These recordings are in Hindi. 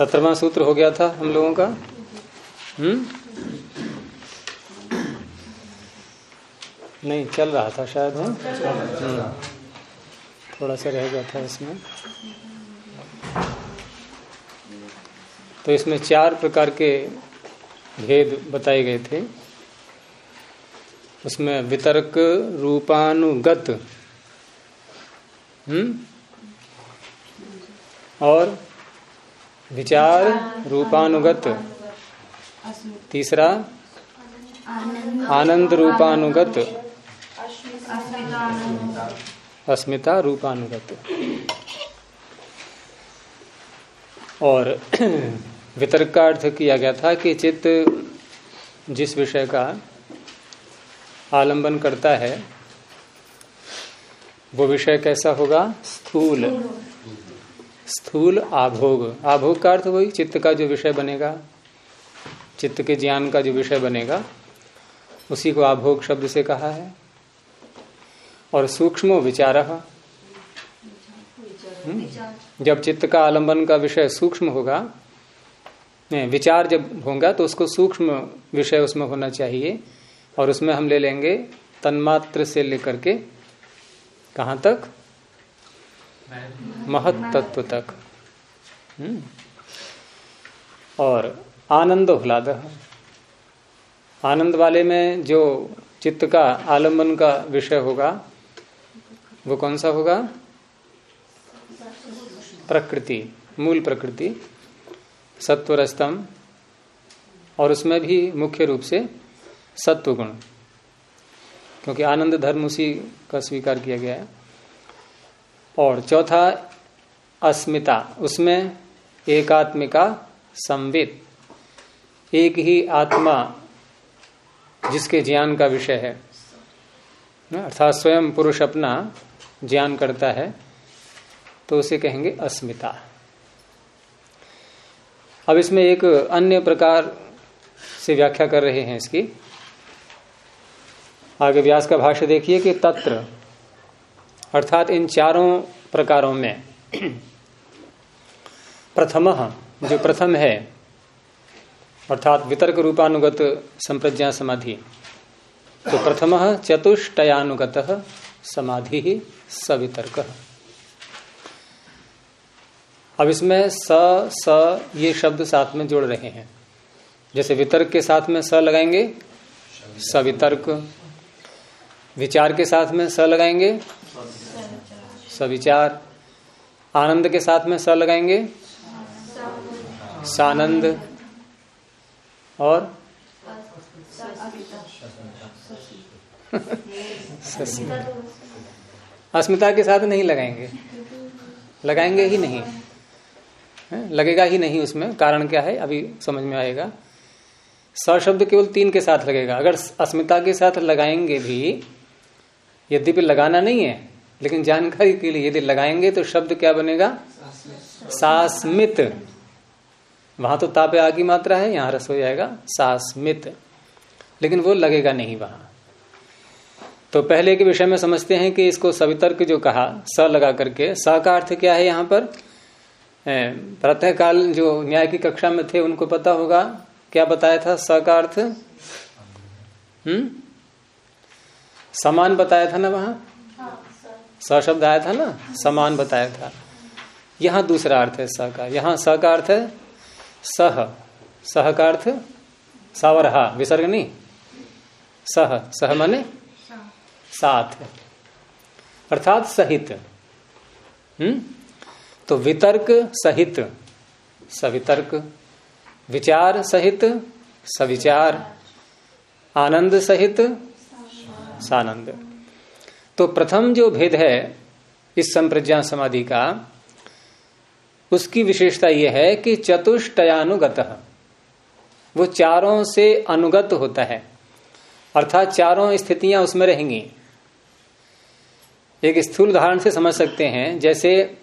सत्रहवा सूत्र हो गया था हम लोगों का? हम्म? नहीं, चल रहा था शायद, है? हम्म। थोड़ा सा रह गया था इसमें। तो इसमें चार प्रकार के भेद बताए गए थे। उसमें वितर्क, रूपानुगत हम्म और विचार रूपानुगत। तीसरा, आनंद रूपानुगत। अस्मिता रूपानुगत। और वितर्क का अर्थ किया गया था कि चित्त जिस विषय का आलंबन करता है, वो विषय कैसा होगा? स्थूल। स्थूल आभोग। आभोग का अर्थ वही, चित्त का जो विषय बनेगा, चित्त के ज्ञान का जो विषय बनेगा, उसी को आभोग शब्द से कहा है। और सूक्ष्म विचार जब चित्त का आलंबन का विषय सूक्ष्म होगा विचार जब होगा तो उसको सूक्ष्म विषय उसमें होना चाहिए, और उसमें हम ले लेंगे तन्मात्र से लेकर के कहा तक? महत तत्व तक। हम्म। और आनंद हुलाद आनंद वाले में जो चित्त का आलंबन का विषय होगा, वो कौन सा होगा? प्रकृति, मूल प्रकृति, सत्वरस्तम, और उसमें भी मुख्य रूप से सत्व गुण क्योंकि आनंद धर्म उसी का स्वीकार किया गया है। और चौथा अस्मिता, उसमें एकात्मिका संवित। एक ही आत्मा जिसके ज्ञान का विषय है। अर्थात स्वयं पुरुष अपना ज्ञान करता है तो उसे कहेंगे अस्मिता। अब इसमें एक अन्य प्रकार से व्याख्या कर रहे हैं इसकी। आगे व्यास का भाष्य देखिए कि तत्र अर्थात इन चारों प्रकारों में। प्रथम, जो प्रथम है, अर्थात वितर्क रूपानुगत संप्रज्ञा समाधि। तो प्रथम, चतुष्टयानुगत समाधि ही सवितर्क। अब इसमें स स, ये शब्द साथ में जोड़ रहे हैं। जैसे वितर्क के साथ में स लगाएँगे, सवितर्क। विचार के साथ में स लगाएँगे सविचार। आनंद के साथ में स लगाएँगे। सानंद। और? अस्मिता के साथ नहीं लगाएँगे। लगाएँगे ही नहीं। लगेगा ही नहीं उसमें। कारण क्या है? अभी समझ में आएगा। स शब्द केवल तीन के साथ लगेगा। अगर अस्मिता के साथ लगाएँगे भी यद्यपि लगाना नहीं है, लेकिन जानकारी के लिए यदि लगाएँगे तो शब्द क्या बनेगा? सास्मित। वहाँ तो तापे आगे मात्रा है, यहाँ रस हो जाएगा, सास्मित। लेकिन वो लगेगा नहीं वहाँ। तो पहले के विषय में समझते हैं कि इसको सवितर्क जो कहा, स लगा करके, स का अर्थ क्या है यहाँ पर? प्रातः काल जो न्याय की कक्षा में थे, उनको पता होगा। क्या बताया था? स का अर्थ? हम्म? समान बताया था ना वहाँ? स शब्द आया था ना? समान बताया था। यहाँ दूसरा अर्थ है स का। यहाँ स का अर्थ है सह। सह का अर्थ सावरहा। विसर्ग नहीं? सह। सह माने साथ अर्थात सहित। हम्म? तो वितर्क सहित। सवितर्क। विचार सहित। सविचार। आनंद सहित। सानंद। तो प्रथम जो भेद है इस संप्रज्ञा समाधि का, उसकी विशेषता यह है कि चतुष्टयानुगत, वो चारों से अनुगत होता है। अर्थात चारों स्थितियाँ उसमें रहेंगी। एक स्थूल उदाहरण से समझ सकते हैं, जैसे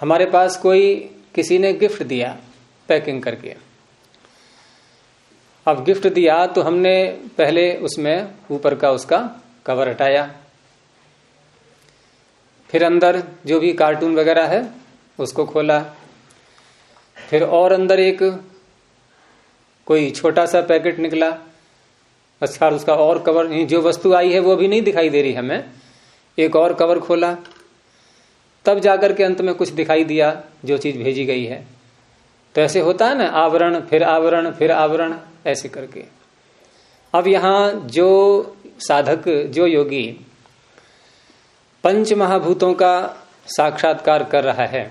हमारे पास कोई किसी ने गिफ्ट दिया पैकिंग करके। अब गिफ्ट दिया तो हमने पहले उसमें ऊपर का उसका कवर हटाया। फिर अंदर जो भी कार्टून वगैरह है, उसको खोला। फिर और अंदर एक कोई छोटा सा पैकेट निकला। अच्छा उसका और कवर जो वस्तु आई है वो भी नहीं दिखाई दे रही हमें। एक और कवर खोला। तब जाकर के अंत में कुछ दिखाई दिया जो चीज़ भेजी गई है। तो ऐसे होता है ना, आवरण, फिर आवरण फिर आवरण। ऐसे करके। अब यहाँ जो साधक जो योगी पंच महाभूतों का साक्षात्कार कर रहा है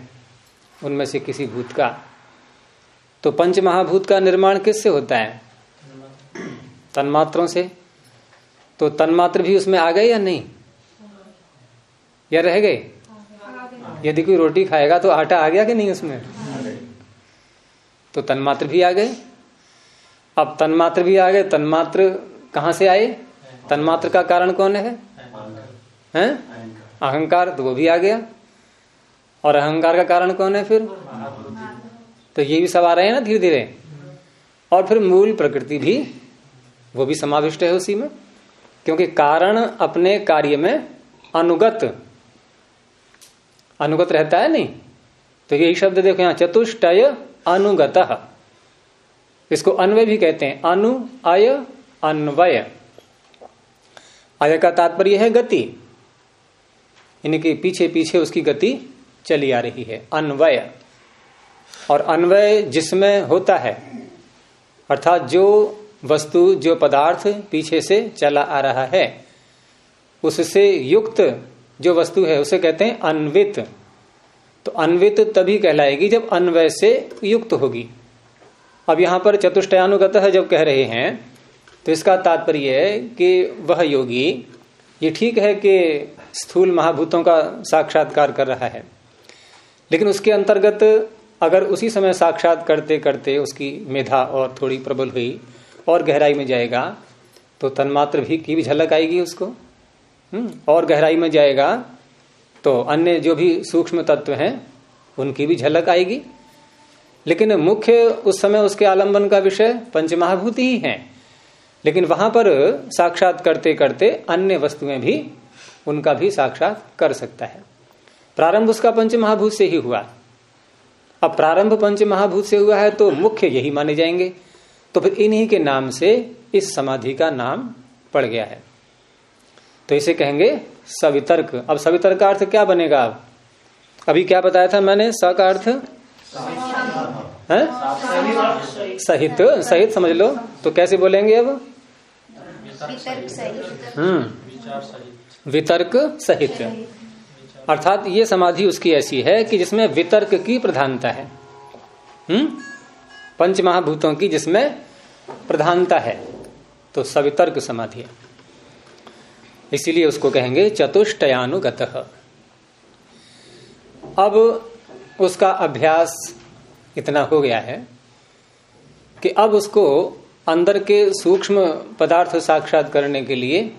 उनमें से किसी भूत का तो पंच महाभूत का निर्माण किससे होता है? तन्मात्रों से। तो तन्मात्र भी उसमें आ गए या नहीं? या रह गए? यदि कोई रोटी खाएगा तो आटा आ गया कि नहीं उसमें? तो तन्मात्र भी आ गए। अब तन्मात्र भी आ गए, तन्मात्र कहाँ से आए? तन्मात्र का कारण कौन है? हैं? अहंकार तो वो भी आ गया। और अहंकार का कारण कौन है फिर? तो ये भी सब आ रहे हैं ना धीरे धीरे और फिर मूल प्रकृति भी, वो भी समाविष्ट है उसी में। क्योंकि कारण अपने कार्य में अनुगत। अनुगत रहता है नहीं? तो यही शब्द देखो यहाँ, चतुष्टय अनुगत। इसको अन्वय भी कहते हैं। अनु, अय, अन्वय। अय का तात्पर्य है गति। इनके पीछे पीछे उसकी गति चली आ रही है। अन्वय। और अन्वय जिसमें होता है, अर्थात जो वस्तु, जो पदार्थ पीछे से चला आ रहा है, उससे युक्त जो वस्तु है, उसे कहते हैं अन्वित। तो अन्वित तभी कहलाएगी जब अन्वय से युक्त होगी। अब यहाँ पर चतुष्टयानुगत जब कह रहे हैं तो इसका तात्पर्य है कि वह योगी, ये ठीक है कि स्थूल महाभूतों का साक्षात्कार कर रहा है, लेकिन उसके अंतर्गत अगर उसी समय साक्षात करते करते उसकी मेधा और थोड़ी प्रबल हुई और गहराई में जाएगा तो तन्मात्र भी की भी झलक आएगी उसको। हम्म और गहराई में जाएगा तो अन्य जो भी सूक्ष्म तत्व हैं, उनकी भी झलक आएगी। लेकिन मुख्य उस समय उसके आलंबन का विषय पंचमहाभूत ही है। लेकिन वहाँ पर साक्षात करते करते अन्य वस्तुएँ भी उनका भी साक्षात कर सकता है। प्रारंभ उसका पंच महाभूत से ही हुआ। अब प्रारंभ पंच महाभूत से हुआ है तो मुख्य यही माने जाएँगे। तो फिर इन्हीं के नाम से इस समाधि का नाम पड़ गया है। तो इसे कहेंगे सवितर्क। अब सवितर्क का अर्थ क्या बनेगा? अब अभी क्या बताया था मैंने? स का अर्थ है? सहित सहित समझ लो। तो कैसे बोलेंगे अब? हम्म। वितर्क सहित। अर्थात ये समाधि उसकी ऐसी है कि जिसमें वितर्क की प्रधानता है। हम्म? पंच महाभूतों की जिसमें प्रधानता है। तो सवितर्क समाधि है। इसीलिए उसको कहेंगे चतुष्टयानुगत। अब उसका अभ्यास इतना हो गया है कि अब उसको अंदर के सूक्ष्म पदार्थ साक्षात करने के लिए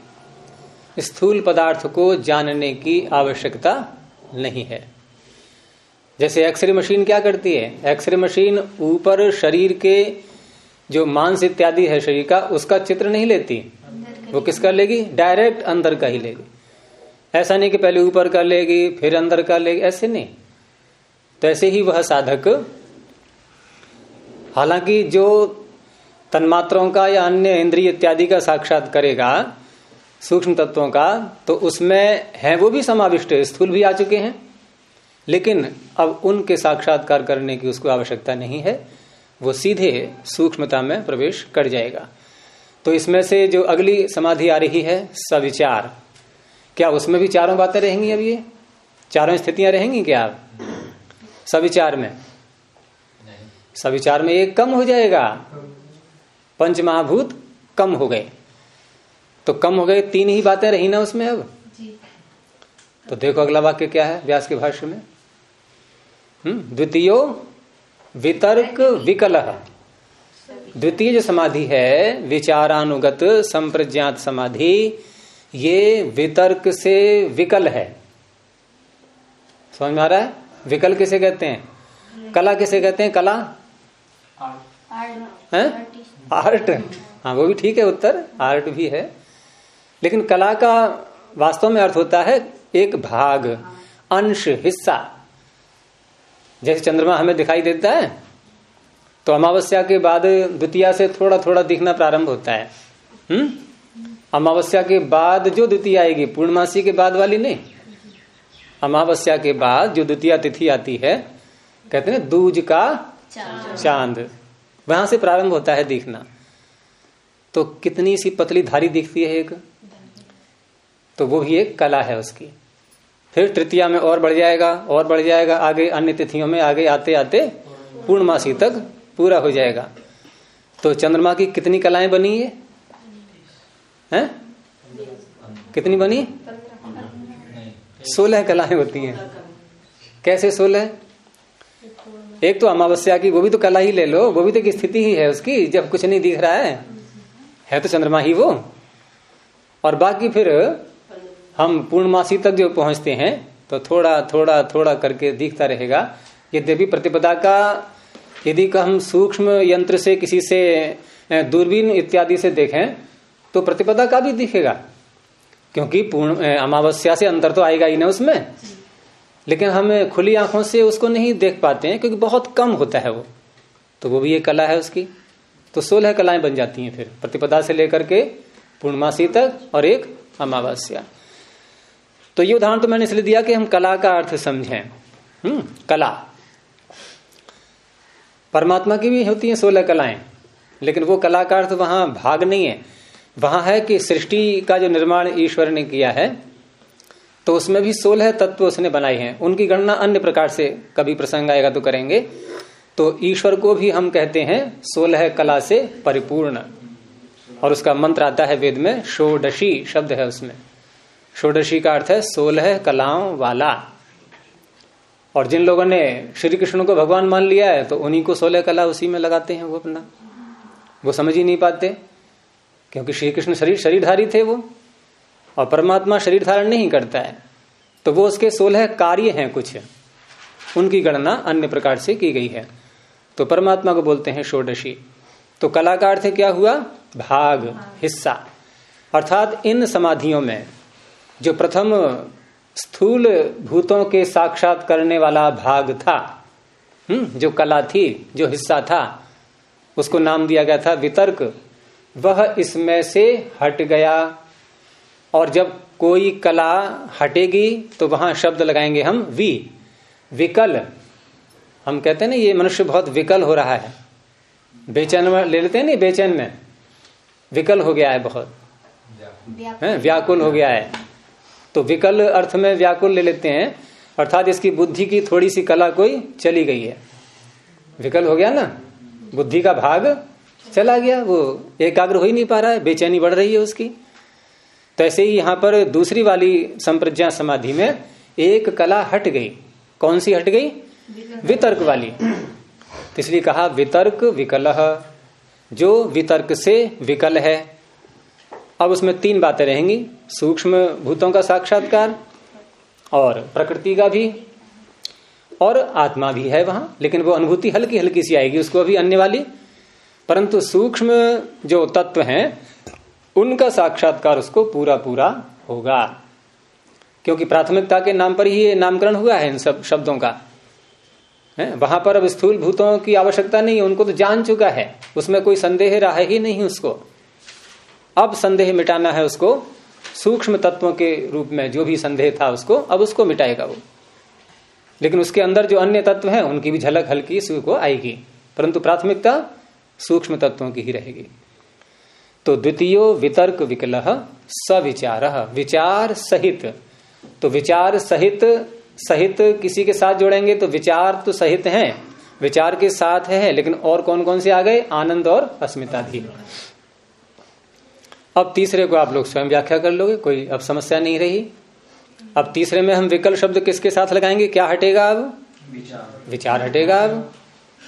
स्थूल पदार्थ को जानने की आवश्यकता नहीं है। जैसे एक्सरे मशीन क्या करती है? एक्सरे मशीन ऊपर शरीर के जो मांस इत्यादि है शरीर का, उसका चित्र नहीं लेती। वो किसका लेगी? डायरेक्ट अंदर का ही लेगी। ऐसा नहीं कि पहले ऊपर का लेगी, फिर अंदर का लेगी, ऐसे नहीं। तो ऐसे ही वह साधक, हालाँकि जो तन्मात्रों का या अन्य इंद्रिय इत्यादि का साक्षात करेगा, सूक्ष्म तत्वों का तो उसमें है वो भी समाविष्ट, स्थूल भी आ चुके हैं। लेकिन अब उनके साक्षात्कार करने की उसको आवश्यकता नहीं है, वो सीधे सूक्ष्मता में प्रवेश कर जाएगा। तो इसमें से जो अगली समाधि आ रही है, सविचार। क्या उसमें भी चारों बातें रहेंगी अब ये? चारों स्थितियाँ रहेंगी क्या? अब सविचार में। सविचार में एक कम हो जाएगा। पंच महाभूत कम हो गए। तो कम हो गए तीन ही बातें रही ना उसमें अब। तो देखो अगला वाक्य क्या है व्यास के भाष्य में। हम्म द्वितीय वितर्क विकल। द्वितीय जो समाधि है विचारानुगत संप्रज्ञात समाधि ये वितर्क से विकल है। समझ में आ रहा है? विकल किसे कहते हैं? कला किसे कहते हैं? कला? है? आर्ट। हाँ वो भी ठीक है उत्तर। आर्ट भी है। लेकिन कला का वास्तव में अर्थ होता है एक भाग अंश हिस्सा। जैसे चंद्रमा हमें दिखाई देता है तो अमावस्या के बाद द्वितीया से थोड़ा थोड़ा दिखना प्रारंभ होता है। हम्म? अमावस्या के बाद जो द्वितीय आएगी पूर्णमासी के बाद वाली नहीं। अमावस्या के बाद जो द्वितीय तिथि आती है कहते हैं दूज का चाँद। वहाँ से प्रारंभ होता है दिखना। तो कितनी सी पतली धारी दिखती है एक? तो वो भी एक कला है उसकी। फिर तृतीया में और बढ़ जाएगा और बढ़ जाएगा आगे अन्य तिथियों में आगे आते आते पूर्णमासी तक पूरा हो जाएगा। तो चंद्रमा की कितनी कलाएँ बनी है हैं? कितनी बनी? सोलह कलाएँ होती हैं। कैसे सोलह? एक तो अमावस्या की, वो भी तो कला ही ले लो, वो भी तो एक स्थिति ही है उसकी, जब कुछ नहीं दिख रहा है है तो चंद्रमा ही वो। और बाकी फिर हम पूर्णमासी तक जो पहुँचते हैं तो थोड़ा थोड़ा थोड़ा करके दिखता रहेगा। यद्यपि प्रतिपदा का, यदि हम सूक्ष्म यंत्र से किसी से दूरबीन इत्यादि से देखें तो प्रतिपदा का भी दिखेगा। क्योंकि पूर्ण अमावस्या से अंतर तो आएगा ही ना उसमें। लेकिन हम खुली आँखों से उसको नहीं देख पाते हैं, क्योंकि बहुत कम होता है वो। तो वो भी एक कला है उसकी। तो सोलह कलाएँ बन जाती हैं फिर, प्रतिपदा से लेकर के पूर्णमासी तक और एक अमावस्या। तो ये उदाहरण तो मैंने इसलिए दिया कि हम कला का अर्थ समझें। हम्म कला। परमात्मा की भी होती है सोलह कलाएँ, लेकिन वो कला का अर्थ वहाँ भाग नहीं है। वहाँ है कि सृष्टि का जो निर्माण ईश्वर ने किया है तो उसमें भी सोलह तत्व उसने बनाए हैं। उनकी गणना अन्य प्रकार से कभी प्रसंग आएगा तो करेंगे। तो ईश्वर को भी हम कहते हैं सोलह कला से परिपूर्ण। और उसका मंत्र आता है वेद में, षोडशी शब्द है उसमें। षोडशी का अर्थ है सोलह कलाओं वाला। और जिन लोगों ने श्री कृष्ण को भगवान मान लिया है तो उन्हीं को सोलह कला उसी में लगाते हैं वो अपना। वो समझ ही नहीं पाते। क्योंकि श्री कृष्ण शरीर शरीरधारी थे वो, और परमात्मा शरीर धारण नहीं करता है तो वो उसके सोलह कार्य हैं कुछ। उनकी गणना अन्य प्रकार से की गई है। तो परमात्मा को बोलते हैं षोडशी। तो कला का अर्थ क्या हुआ? भाग, हिस्सा। अर्थात इन समाधियों में जो प्रथम स्थूल भूतों के साक्षात करने वाला भाग था हम्म जो कला थी, जो हिस्सा था, उसको नाम दिया गया था वितर्क। वह इसमें से हट गया। और जब कोई कला हटेगी तो वहाँ शब्द लगाएँगे हम वी। विकल। हम कहते हैं ना ये मनुष्य बहुत विकल हो रहा है। बेचैन में ले लेते हैं ना बेचैन में। विकल हो गया है बहुत। है व्याकुल हो गया है। तो विकल अर्थ में व्याकुल ले लेते हैं। अर्थात इसकी बुद्धि की थोड़ी सी कला कोई चली गई है। विकल हो गया ना? बुद्धि का भाग चला गया वो एकाग्र हो ही नहीं पा रहा है बेचैनी बढ़ रही है उसकी। तो ऐसे ही यहाँ पर दूसरी वाली संप्रज्ञा समाधि में एक कला हट गई। कौन सी हट गई? वितर्क। वाली। तो इसलिए कहा वितर्क विकल। जो वितर्क से विकल है। अब उसमें तीन बातें रहेंगी। सूक्ष्म भूतों का साक्षात्कार और प्रकृति का भी और आत्मा भी है वहाँ लेकिन वो अनुभूति हल्की हल्की सी आएगी उसको अभी अन्य वाली। परंतु सूक्ष्म जो तत्व हैं, उनका साक्षात्कार उसको पूरा पूरा होगा। क्योंकि प्राथमिकता के नाम पर ही नामकरण हुआ है इन सब शब्दों का। है, वहाँ पर अब स्थूल भूतों की आवश्यकता नहीं है, उनको तो जान चुका है। उसमें कोई संदेह रहा ही नहीं उसको। अब संदेह मिटाना है उसको, सूक्ष्म तत्वों के रूप में जो भी संदेह था उसको, अब उसको मिटाएगा वो। लेकिन उसके अंदर जो अन्य तत्व हैं, उनकी भी झलक हल्की को आएगी। परंतु प्राथमिकता सूक्ष्म तत्वों की ही रहेगी। तो द्वितीय वितर्क विकल सविचार विचार सहित। तो विचार सहित सहित किसी के साथ जोड़ेंगे तो विचार तो सहित हैं विचार के साथ है लेकिन और कौन कौन से आ गए? आनंद और अस्मिता भी। अब तीसरे को आप लोग स्वयं व्याख्या कर लोगे कोई अब समस्या नहीं रही। अब तीसरे में हम विकल्प शब्द किसके साथ लगाएँगे? क्या हटेगा अब? विचार। विचार हटेगा अब।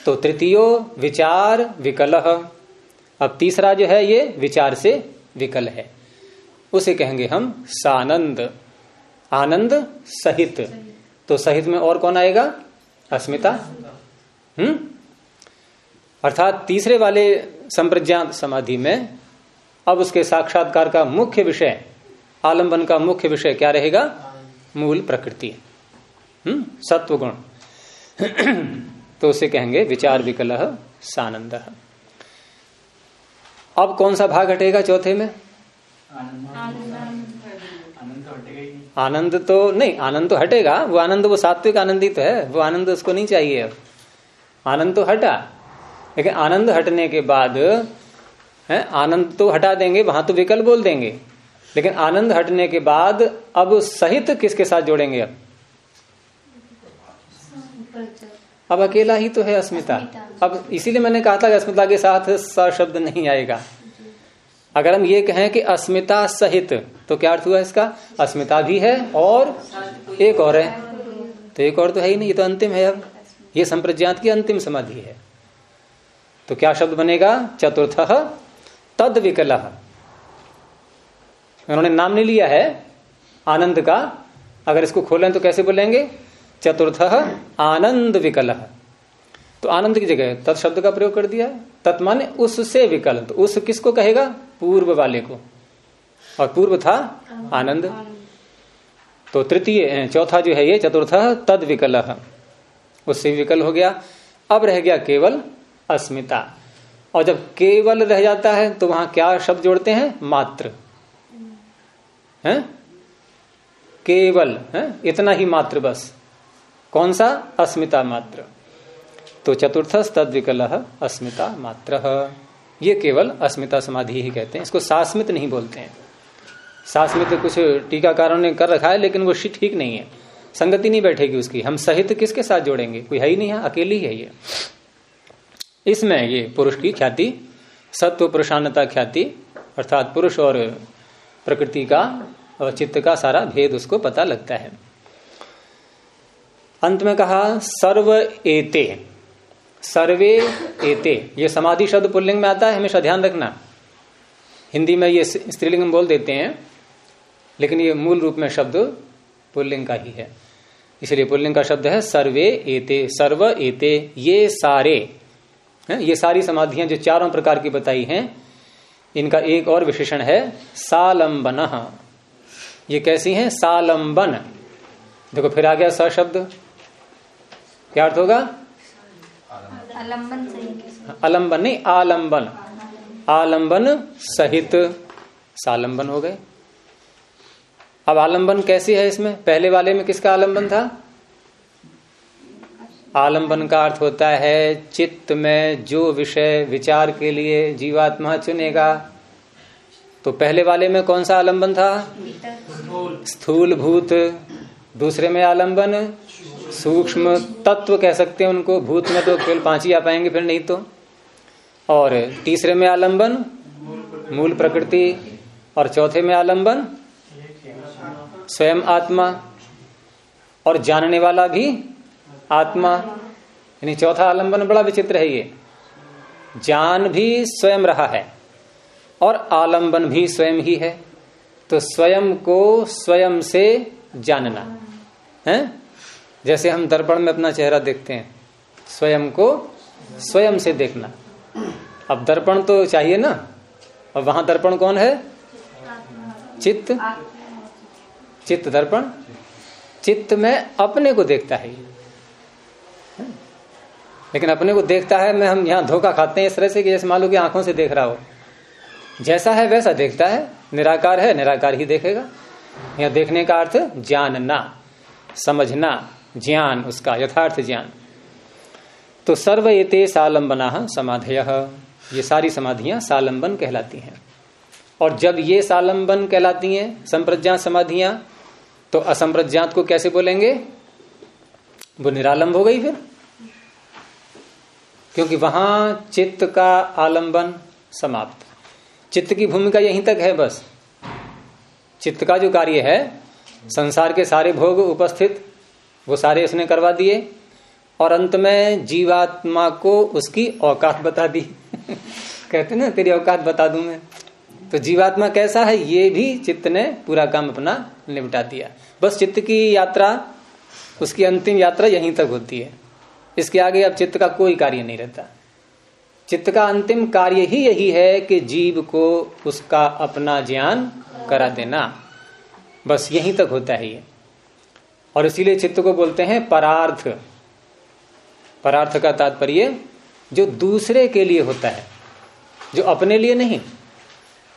तो तृतीय विचार विकल। अब तीसरा जो है ये विचार से विकल है। उसे कहेंगे हम सानंद। आनंद सहित। तो सहित में और कौन आएगा? अस्मिता। हम्म? अर्थात तीसरे वाले संप्रज्ञात समाधि में अब उसके साक्षात्कार का मुख्य विषय, आलंबन का मुख्य विषय क्या रहेगा? मूल प्रकृति। हम्म? सत्व गुण तो उसे कहेंगे, विचार विकल सानंद। अब कौन सा भाग हटेगा चौथे में? आनंद तो नहीं, आनंद तो हटेगा, वो आनंद वो सात्विक आनंदित तो है, वो आनंद उसको नहीं चाहिए अब। आनंद तो हटा, लेकिन आनंद हटने के बाद, है, आनंद तो हटा देंगे, वहाँ तो विकल्प बोल देंगे। लेकिन आनंद हटने के बाद, अब सहित किसके साथ जोड़ेंगे अब? अब अकेला ही तो है अस्मिता। अब इसीलिए मैंने कहा था कि अस्मिता के साथ स शब्द नहीं आएगा। अगर हम ये कहें कि अस्मिता सहित तो क्या अर्थ हुआ इसका? अस्मिता भी है और एक और है। तो एक और तो है ही नहीं ये तो अंतिम है अब। ये संप्रज्ञात की अंतिम समाधि है। तो क्या शब्द बनेगा? चतुर्थ तद विकल उन्होंने नाम नहीं लिया है आनंद का। अगर इसको खोलें तो कैसे बोलेंगे? चतुर्थ आनंद विकल। तो आनंद की जगह तत् शब्द का प्रयोग कर दिया। तत् माने उससे विकल। तो उस किसको कहेगा? पूर्व वाले को। और पूर्व था आनंद। तो तृतीय चौथा जो है ये चतुर्थ तद विकल। उससे विकल हो गया। अब रह गया केवल अस्मिता। और जब केवल रह जाता है तो वहाँ क्या शब्द जोड़ते हैं? मात्र। है? केवल। है? इतना ही मात्र बस। कौन सा? अस्मिता मात्र। तो चतुर्थ तद विकल अस्मिता मात्र। ये केवल अस्मिता समाधि ही कहते हैं। इसको सास्मित नहीं बोलते हैं। सास्मित कुछ टीकाकारों ने कर रखा है, लेकिन वो ठीक नहीं है। संगति नहीं बैठेगी उसकी। हम सहित किसके साथ जोड़ेंगे? कोई है ही नहीं है अकेली है ये। इसमें ये पुरुष की ख्याति, सत्व पुरुषान्नता ख्याति, अर्थात पुरुष और प्रकृति का और चित्त का सारा भेद उसको पता लगता है। अंत में कहा, सर्व एते। सर्वे एते। ये समाधि शब्द पुल्लिंग में आता है, हमेशा ध्यान रखना। हिंदी में ये स्त्रीलिंग बोल देते हैं, लेकिन ये मूल रूप में शब्द पुल्लिंग का ही है। इसलिए पुल्लिंग का शब्द है, सर्वे एते, सर्व एते, ये सारे। है, ये सारी समाधियाँ जो चारों प्रकार की बताई हैं, इनका एक और विशेषण है, सालंबन। ये कैसी हैं? सालंबन। देखो, फिर आ गया स शब्द। क्या अर्थ होगा? आलंबन नहीं आलंबन। आलंबन सहित सालंबन हो गए। अब आलंबन कैसी है इसमें? पहले वाले में किसका आलंबन था? आलंबन का अर्थ होता है चित्त में जो विषय विचार के लिए जीवात्मा चुनेगा। तो पहले वाले में कौन सा आलंबन था? स्थूल। भूत दूसरे में आलंबन? सूक्ष्म तत्व कह सकते हैं उनको, भूत में तो केवल पाँच ही आ पाएँगे, फिर नहीं तो। और तीसरे में आलंबन, मूल प्रकृति, और चौथे में आलंबन, स्वयं आत्मा, और जानने वाला भी आत्मा। यानी चौथा आलंबन बड़ा विचित्र है ये। जान भी स्वयं रहा है, और आलंबन भी स्वयं ही है। तो स्वयं को स्वयं से जानना, है? जैसे हम दर्पण में अपना चेहरा देखते हैं, स्वयं को स्वयं से देखना। अब दर्पण तो चाहिए ना? और वहाँ दर्पण कौन है? चित्त। चित्त दर्पण। चित्त में अपने को देखता है। लेकिन अपने को देखता है, मैं हम यहाँ धोखा खाते हैं इस तरह से कि जैसे मालूम की आँखों से देख रहा हो। जैसा है वैसा देखता है। निराकार है, निराकार ही देखेगा। यह देखने का अर्थ जानना, समझना। ज्ञान, उसका यथार्थ ज्ञान। तो सर्व एते सालंबना समाधय। ये सारी समाधियाँ सालंबन कहलाती हैं। और जब ये सालंबन कहलाती हैं संप्रज्ञात समाधियाँ तो असंप्रज्ञात को कैसे बोलेंगे? वो निरालंब हो गई फिर। क्योंकि वहाँ चित्त का आलंबन समाप्त। चित्त की भूमिका यहीं तक है बस। चित्त का जो कार्य है, संसार के सारे भोग उपस्थित वो सारे उसने करवा दिए और अंत में जीवात्मा को उसकी औकात बता दी। कहते ना, तेरी औकात बता दू मैं। तो जीवात्मा कैसा है, ये भी चित्त ने पूरा काम अपना निपटा दिया। बस चित्त की यात्रा, उसकी अंतिम यात्रा यहीं तक होती है। इसके आगे अब चित्त का कोई कार्य नहीं रहता। चित्त का अंतिम कार्य ही यही है कि जीव को उसका अपना ज्ञान करा देना। बस यहीं तक होता है ये। और इसीलिए चित्त को बोलते हैं परार्थ। परार्थ का तात्पर्य जो दूसरे के लिए होता है, जो अपने लिए नहीं।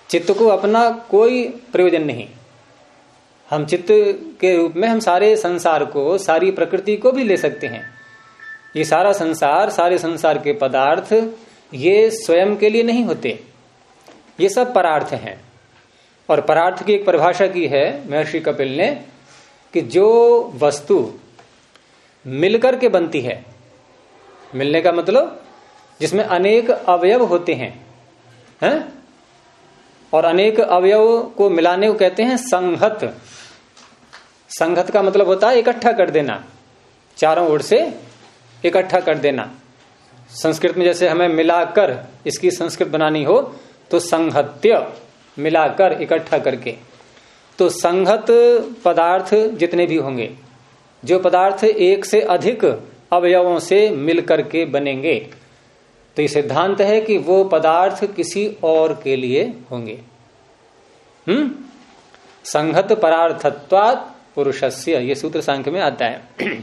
चित्त को अपना कोई प्रयोजन नहीं। हम चित्त के रूप में हम सारे संसार को, सारी प्रकृति को भी ले सकते हैं। ये सारा संसार, सारे संसार के पदार्थ, ये स्वयं के लिए नहीं होते। ये सब परार्थ हैं। और परार्थ की एक परिभाषा की है महर्षि कपिल ने कि जो वस्तु मिलकर के बनती है, मिलने का मतलब जिसमें अनेक अवयव होते हैं हैं? और अनेक अवयव को मिलाने को कहते हैं संहत संघत का मतलब होता है इकट्ठा कर देना, चारों ओर से इकट्ठा कर देना। संस्कृत में जैसे हमें मिलाकर इसकी संस्कृत बनानी हो तो संहत्य मिलाकर, इकट्ठा करके। तो संघत पदार्थ जितने भी होंगे जो पदार्थ एक से अधिक अवयवों से मिलकर के बनेंगे तो ये सिद्धांत है कि वो पदार्थ किसी और के लिए होंगे। हम्म? संघत परार्थत्वात पुरुषस्य ये सूत्र सांख्य में आता है।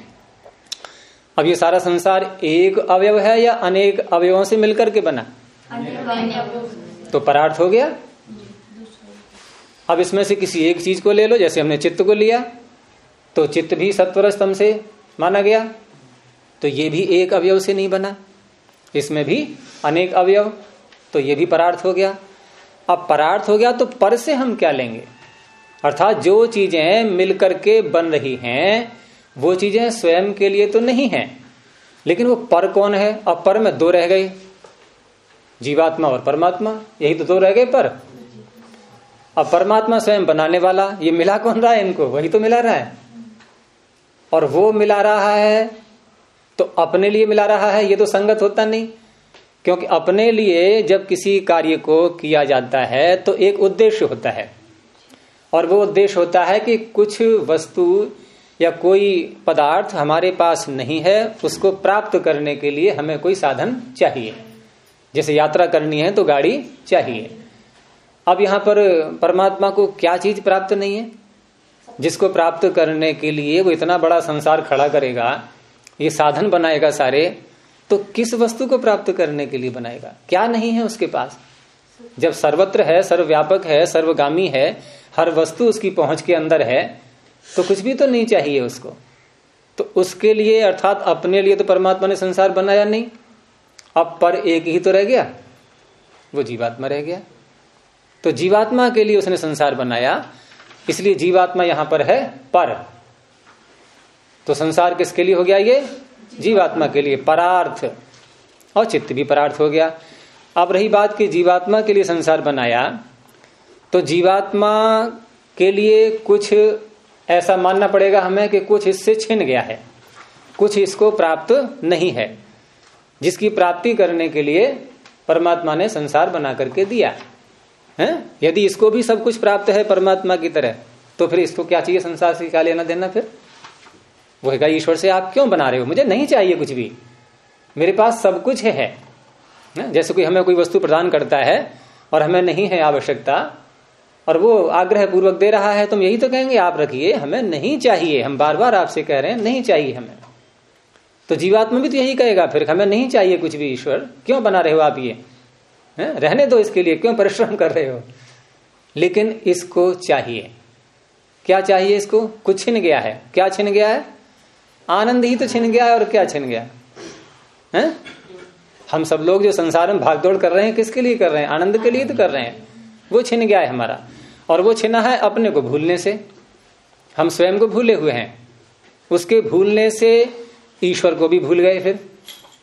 अब ये सारा संसार एक अवयव है या अनेक अवयवों से मिलकर के बना? तो परार्थ हो गया अब इसमें से किसी एक चीज़ को ले लो, जैसे हमने चित्त को लिया तो चित्त भी सत्वर स्तंभ से माना गया। तो ये भी एक अवयव से नहीं बना। इसमें भी अनेक अवयव तो ये भी परार्थ हो गया। अब परार्थ हो गया तो पर से हम क्या लेंगे? अर्थात जो चीज़ें मिलकर के बन रही हैं, वो चीज़ें स्वयं के लिए तो नहीं है। लेकिन वो पर कौन है? अब पर में दो रह गए। जीवात्मा और परमात्मा, यही तो दो रह गए पर। अब परमात्मा स्वयं बनाने वाला, ये मिला कौन रहा है इनको? वही तो मिला रहा है। और वो मिला रहा है तो अपने लिए मिला रहा है, ये तो संगत होता नहीं। क्योंकि अपने लिए जब किसी कार्य को किया जाता है तो एक उद्देश्य होता है। और वो उद्देश्य होता है कि कुछ वस्तु या कोई पदार्थ हमारे पास नहीं है, उसको प्राप्त करने के लिए हमें कोई साधन चाहिए। जैसे यात्रा करनी है तो गाड़ी चाहिए। अब यहाँ पर परमात्मा को क्या चीज़ प्राप्त नहीं है? जिसको प्राप्त करने के लिए वो इतना बड़ा संसार खड़ा करेगा, ये साधन बनाएगा सारे तो किस वस्तु को प्राप्त करने के लिए बनाएगा? क्या नहीं है उसके पास? जब सर्वत्र है, सर्वव्यापक है, सर्वगामी है, हर वस्तु उसकी पहुँच के अंदर है तो कुछ भी तो नहीं चाहिए उसको। तो उसके लिए, अर्थात अपने लिए तो परमात्मा ने संसार बनाया नहीं। अब पर एक ही तो रह गया, वो जीवात्मा रह गया। तो जीवात्मा के लिए उसने संसार बनाया, इसलिए जीवात्मा यहाँ पर है पर। तो संसार किसके लिए हो गया ये? जीवात्मा के लिए, परार्थ। और चित्त भी परार्थ हो गया। अब रही बात कि जीवात्मा के लिए संसार बनाया तो जीवात्मा के लिए कुछ ऐसा मानना पड़ेगा हमें कि कुछ इससे छिन गया है, कुछ इसको प्राप्त नहीं है, जिसकी प्राप्ति करने के लिए परमात्मा ने संसार बना करके दिया। है यदि इसको भी सब कुछ प्राप्त है परमात्मा की तरह तो फिर इसको क्या चाहिए संसार से क्या लेना देना फिर? वो है ईश्वर से आप क्यों बना रहे हो? मुझे नहीं चाहिए कुछ भी। मेरे पास सब कुछ है, है? जैसे कोई हमें कोई वस्तु प्रदान करता है और हमें नहीं है आवश्यकता और वो आग्रह पूर्वक दे रहा है तुम यही तो कहेंगे आप रखिए हमें नहीं चाहिए। हम बार बार आपसे कह रहे हैं नहीं चाहिए हमें। तो जीवात्मा भी तो यही कहेगा फिर हमें नहीं चाहिए कुछ भी ईश्वर। क्यों बना रहे हो आप ये? है? रहने दो इसके लिए, क्यों परिश्रम कर रहे हो? लेकिन इसको चाहिए। क्या चाहिए इसको? कुछ छिन गया है। क्या छिन गया है? आनंद ही तो छिन गया है और क्या छिन गया? है? हम सब लोग जो संसार में भागदौड़ कर रहे हैं, किसके लिए कर रहे हैं? आनंद के लिए तो कर रहे हैं। वो छिन गया है हमारा। और वो छिना है अपने को भूलने से। हम स्वयं को भूले हुए हैं। उसके भूलने से ईश्वर को भी भूल गए फिर।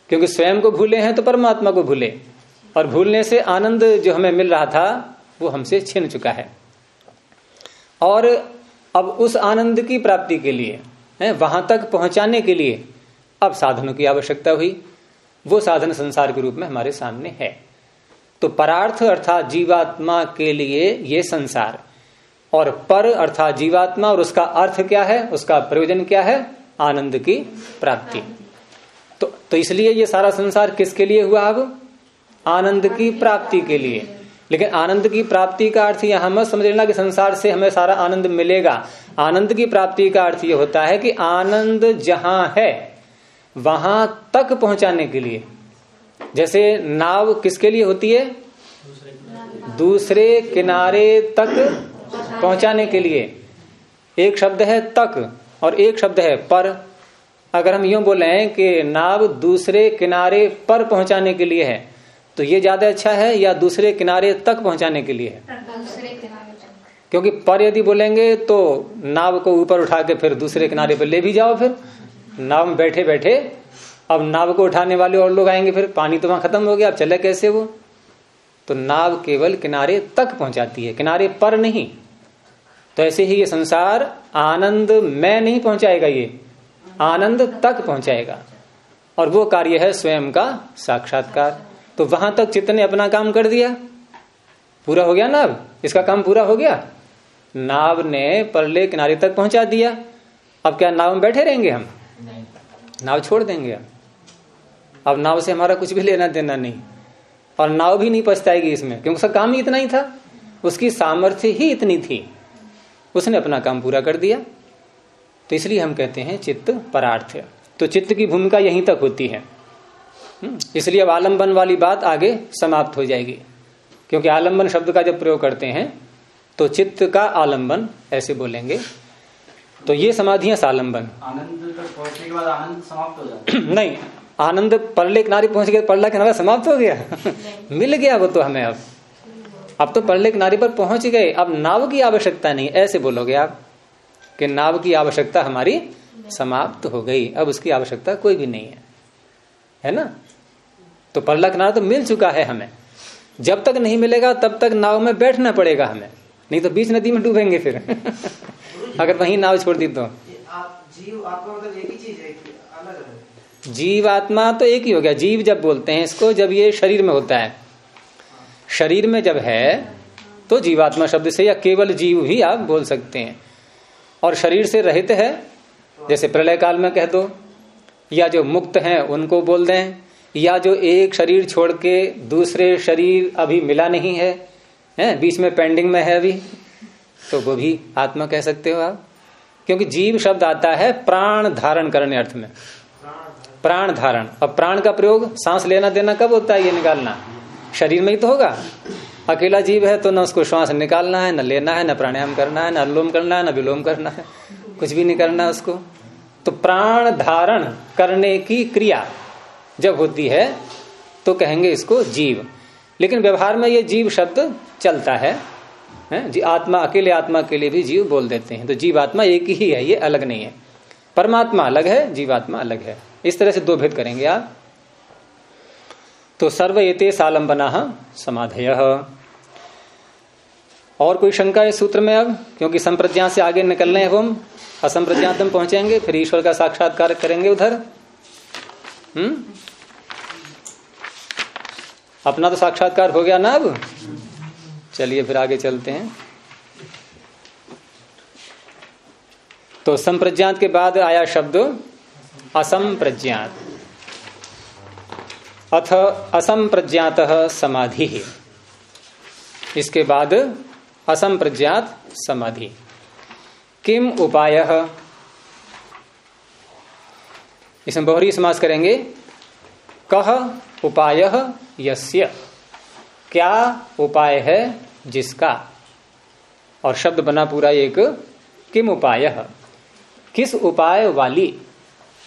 क्योंकि स्वयं को भूले हैं तो परमात्मा को भूले। और भूलने से आनंद जो हमें मिल रहा था, वो हमसे छिन चुका है। और अब उस आनंद की प्राप्ति के लिए, है, वहाँ तक पहुँचाने के लिए अब साधनों की आवश्यकता हुई। वो साधन संसार के रूप में हमारे सामने है। तो परार्थ अर्थात जीवात्मा के लिए ये संसार, और पर अर्थात जीवात्मा और उसका अर्थ क्या है, उसका प्रयोजन क्या है, आनंद की प्राप्ति। तो तो इसलिए ये सारा संसार किसके लिए हुआ अब? आनंद की प्राप्ति के लिए। लेकिन आनंद की प्राप्ति का अर्थ यह मत समझ लेना कि संसार से हमें सारा आनंद मिलेगा। आनंद की प्राप्ति का अर्थ यह होता है कि आनंद जहाँ है, वहाँ तक पहुँचाने के लिए। जैसे नाव किसके लिए होती है? दूसरे किनारे तक पहुँचाने के लिए। एक शब्द है तक और एक शब्द है पर। अगर हम यूँ बोले कि नाव दूसरे किनारे पर पहुँचाने के लिए है तो ये ज़्यादा अच्छा है या दूसरे किनारे तक पहुँचाने के लिए है? दूसरे किनारे क्योंकि पर यदि बोलेंगे तो नाव को ऊपर उठा के फिर दूसरे किनारे पर ले भी जाओ फिर। नाव में बैठे बैठे अब नाव को उठाने वाले और लोग आएँगे फिर। पानी तो वहाँ खत्म हो गया अब चले कैसे वो? तो नाव केवल किनारे तक पहुंचाती है किनारे पर नहीं। तो ऐसे ही ये संसार आनंद में नहीं पहुंचाएगा ये। आनंद तक पहुंचाएगा। और वो कार्य है स्वयं का साक्षात्कार। तो वहाँ तक चित्त ने अपना काम कर दिया। पूरा हो गया ना अब इसका काम पूरा हो गया? नाव ने परले किनारे तक पहुँचा दिया। अब क्या नाव में बैठे रहेंगे हम? नाव छोड़ देंगे अब अब नाव से हमारा कुछ भी लेना देना नहीं। और नाव भी नहीं पछताएगी इसमें क्योंकि उसका काम ही इतना ही था। उसकी सामर्थ्य ही इतनी थी। उसने अपना काम पूरा कर दिया। तो इसलिए हम कहते हैं चित्त परार्थ। तो चित्त की भूमिका यहीं तक होती है। इसलिए अब आलंबन वाली बात आगे समाप्त हो जाएगी। क्योंकि आलंबन शब्द का जब प्रयोग करते हैं तो चित्त का आलंबन ऐसे बोलेंगे। तो ये समाधियाँ सालंबन। आनंद पहुँचने के बाद आनंद समाप्त हो जाता नहीं आनंद परले किनारे पहुँच गया परला किनारा समाप्त हो गया। मिल गया वो तो हमें अब। अब तो परले किनारे पर पहुँच गए। अब नाव की आवश्यकता नहीं ऐसे बोलोगे आप कि नाव की आवश्यकता हमारी समाप्त हो गई। अब उसकी आवश्यकता कोई भी नहीं है। है ना? तो परला किनारा तो मिल चुका है हमें। जब तक नहीं मिलेगा, तब तक नाव में बैठना पड़ेगा हमें। नहीं तो बीच नदी में डूबेंगे फिर। अगर वहीं नाव छोड़ दी तो। जीव आत्मा ही है जीव आत्मा तो एक ही हो गया। जीव जब बोलते हैं इसको, जब ये शरीर में होता है। शरीर में जब है तो जीवात्मा शब्द से या केवल जीव भी आप बोल सकते हैं। और शरीर से रहित है, जैसे प्रलय काल में कह दो, या जो मुक्त हैं, उनको बोल दें। या जो एक शरीर छोड़ के दूसरे शरीर अभी मिला नहीं है, हैं? बीच में पेंडिंग में है अभी। तो वो भी आत्मा कह सकते हो आप। क्योंकि जीव शब्द आता है प्राण धारण करने अर्थ में। प्राण धारण। अब प्राण का प्रयोग सांस लेना देना कब होता है, ये निकालना? शरीर में ही तो होगा। अकेला जीव है तो न उसको श्वास निकालना है, न लेना है, न प्राणायाम करना है, न अनुलोम करना है, न विलोम करना है। कुछ भी नहीं करना है उसको। तो प्राण धारण करने की क्रिया। जब होती है तो कहेंगे इसको जीव। लेकिन व्यवहार में ये जीव शब्द चलता है जी, आत्मा, अकेले आत्मा के लिए भी जीव बोल देते हैं। तो जीव आत्मा एक ही है, ये अलग नहीं है। परमात्मा अलग है, जीवात्मा अलग है। इस तरह से दो भेद करेंगे आप। तो सर्व एते सालंबना समाधेय। और कोई शंका है सूत्र में अब? क्योंकि संप्रज्ञा से आगे निकलने हैं हम। असंप्रज्ञात हम पहुँचेंगे, फिर ईश्वर का साक्षात्कार करेंगे उधर। हम्म? अपना तो साक्षात्कार हो गया ना अब। चलिए फिर आगे चलते हैं। तो संप्रज्ञात के बाद आया शब्द असंप्रज्ञात। अथ असंप्रज्ञात समाधि। इसके बाद असंप्रज्ञात समाधि। किम उपाय? इसमें बहुरी समास करेंगे। कह उपाय यस्य। क्या उपाय है जिसका? और शब्द बना पूरा एक, किम उपाय? किस उपाय वाली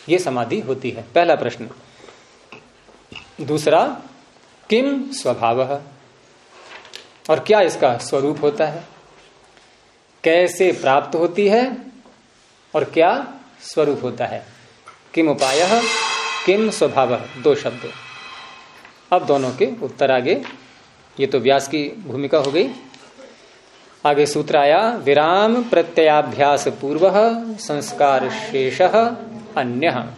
ये समाधि होती है? पहला प्रश्न। दूसरा, किम स्वभाव? और क्या इसका स्वरूप होता है? कैसे प्राप्त होती है? और क्या स्वरूप होता है? किम उपाय? किम स्वभाव दो शब्द? अब दोनों के उत्तर आगे। ये तो व्यास की भूमिका हो गई। आगे सूत्र आया विराम प्रत्ययाभ्यास पूर्व संस्कार शेष अन्य।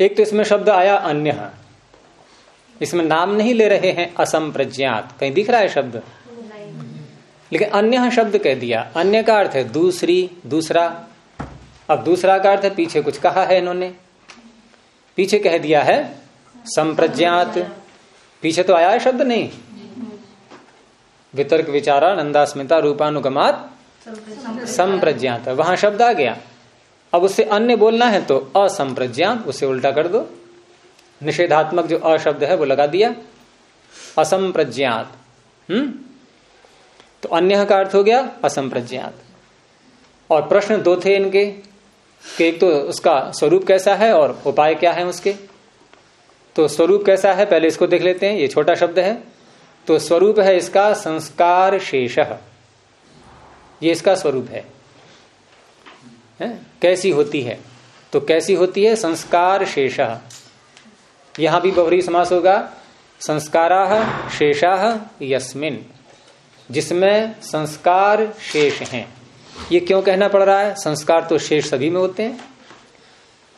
एक तो इसमें शब्द आया अन्य। इसमें नाम नहीं ले रहे हैं असम प्रज्ञात कहीं दिख रहा है शब्द? लेकिन अन्य शब्द कह दिया। अन्य का अर्थ है दूसरी दूसरा। अब दूसरा का अर्थ है, पीछे कुछ कहा है इन्होंने। पीछे कह दिया है, संप्रज्ञात। पीछे तो आया है शब्द नहीं। वितर्क, विचारा, नंदास्मिता, रूपानुगमात संप्रज्ञात। वहाँ शब्द आ गया। अब उससे अन्य बोलना है तो असंप्रज्ञात, उसे उल्टा कर दो। निषेधात्मक जो अशब्द है, वो लगा दिया। असंप्रज्ञात। हम्म? तो अन्य का अर्थ हो गया असंप्रज्ञात। और प्रश्न दो थे इनके। कि एक तो उसका स्वरूप कैसा है और उपाय क्या है उसके? तो स्वरूप कैसा है? पहले इसको देख लेते हैं। ये छोटा शब्द है। तो स्वरूप है इसका संस्कार शेष। ये इसका स्वरूप है, है? कैसी होती है? तो कैसी होती है? संस्कार शेष। यहाँ भी बहुरी समास होगा। संस्कारा शेषा यस्मिन। जिसमें संस्कार शेष हैं। ये क्यों कहना पड़ रहा है? संस्कार तो शेष सभी में होते हैं।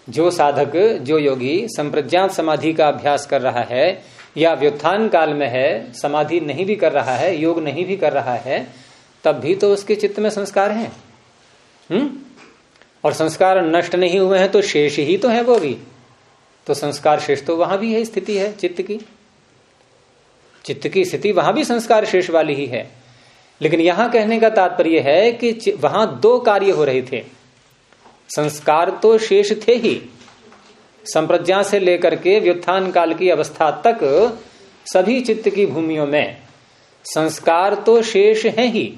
जो साधक, जो योगी संप्रज्ञात समाधि का अभ्यास कर रहा है या व्युत्थान काल में है, समाधि नहीं भी कर रहा है, योग नहीं भी कर रहा है, तब भी तो उसके चित्त में संस्कार हैं। हम्म? और संस्कार नष्ट नहीं हुए हैं तो शेष ही तो है वो भी। तो संस्कार शेष तो वहाँ भी है, स्थिति है चित्त की। चित्त की स्थिति वहाँ भी संस्कार शेष वाली ही है। लेकिन यहाँ कहने का तात्पर्य है कि वहाँ दो कार्य हो रहे थे। संस्कार तो शेष थे ही। संप्रज्ञा से लेकर के व्युत्थान काल की अवस्था तक सभी चित्त की भूमियों में संस्कार तो शेष है ही।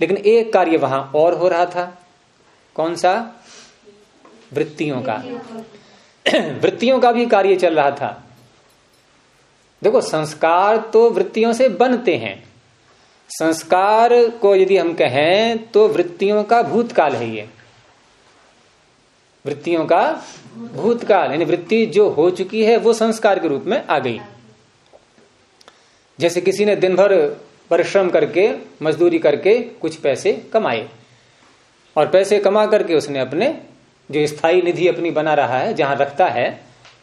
लेकिन एक कार्य वहाँ और हो रहा था। कौन सा? वृत्तियों का। वृत्तियों का भी कार्य चल रहा था। देखो, संस्कार तो वृत्तियों से बनते हैं। संस्कार को यदि हम कहें तो वृत्तियों का भूतकाल है ये। वृत्तियों का भूतकाल, यानी वृत्ति जो हो चुकी है, वो संस्कार के रूप में आ गई। जैसे किसी ने दिन भर परिश्रम करके, मजदूरी करके कुछ पैसे कमाए, और पैसे कमा करके उसने अपने जो स्थायी निधि अपनी बना रहा है, जहाँ रखता है,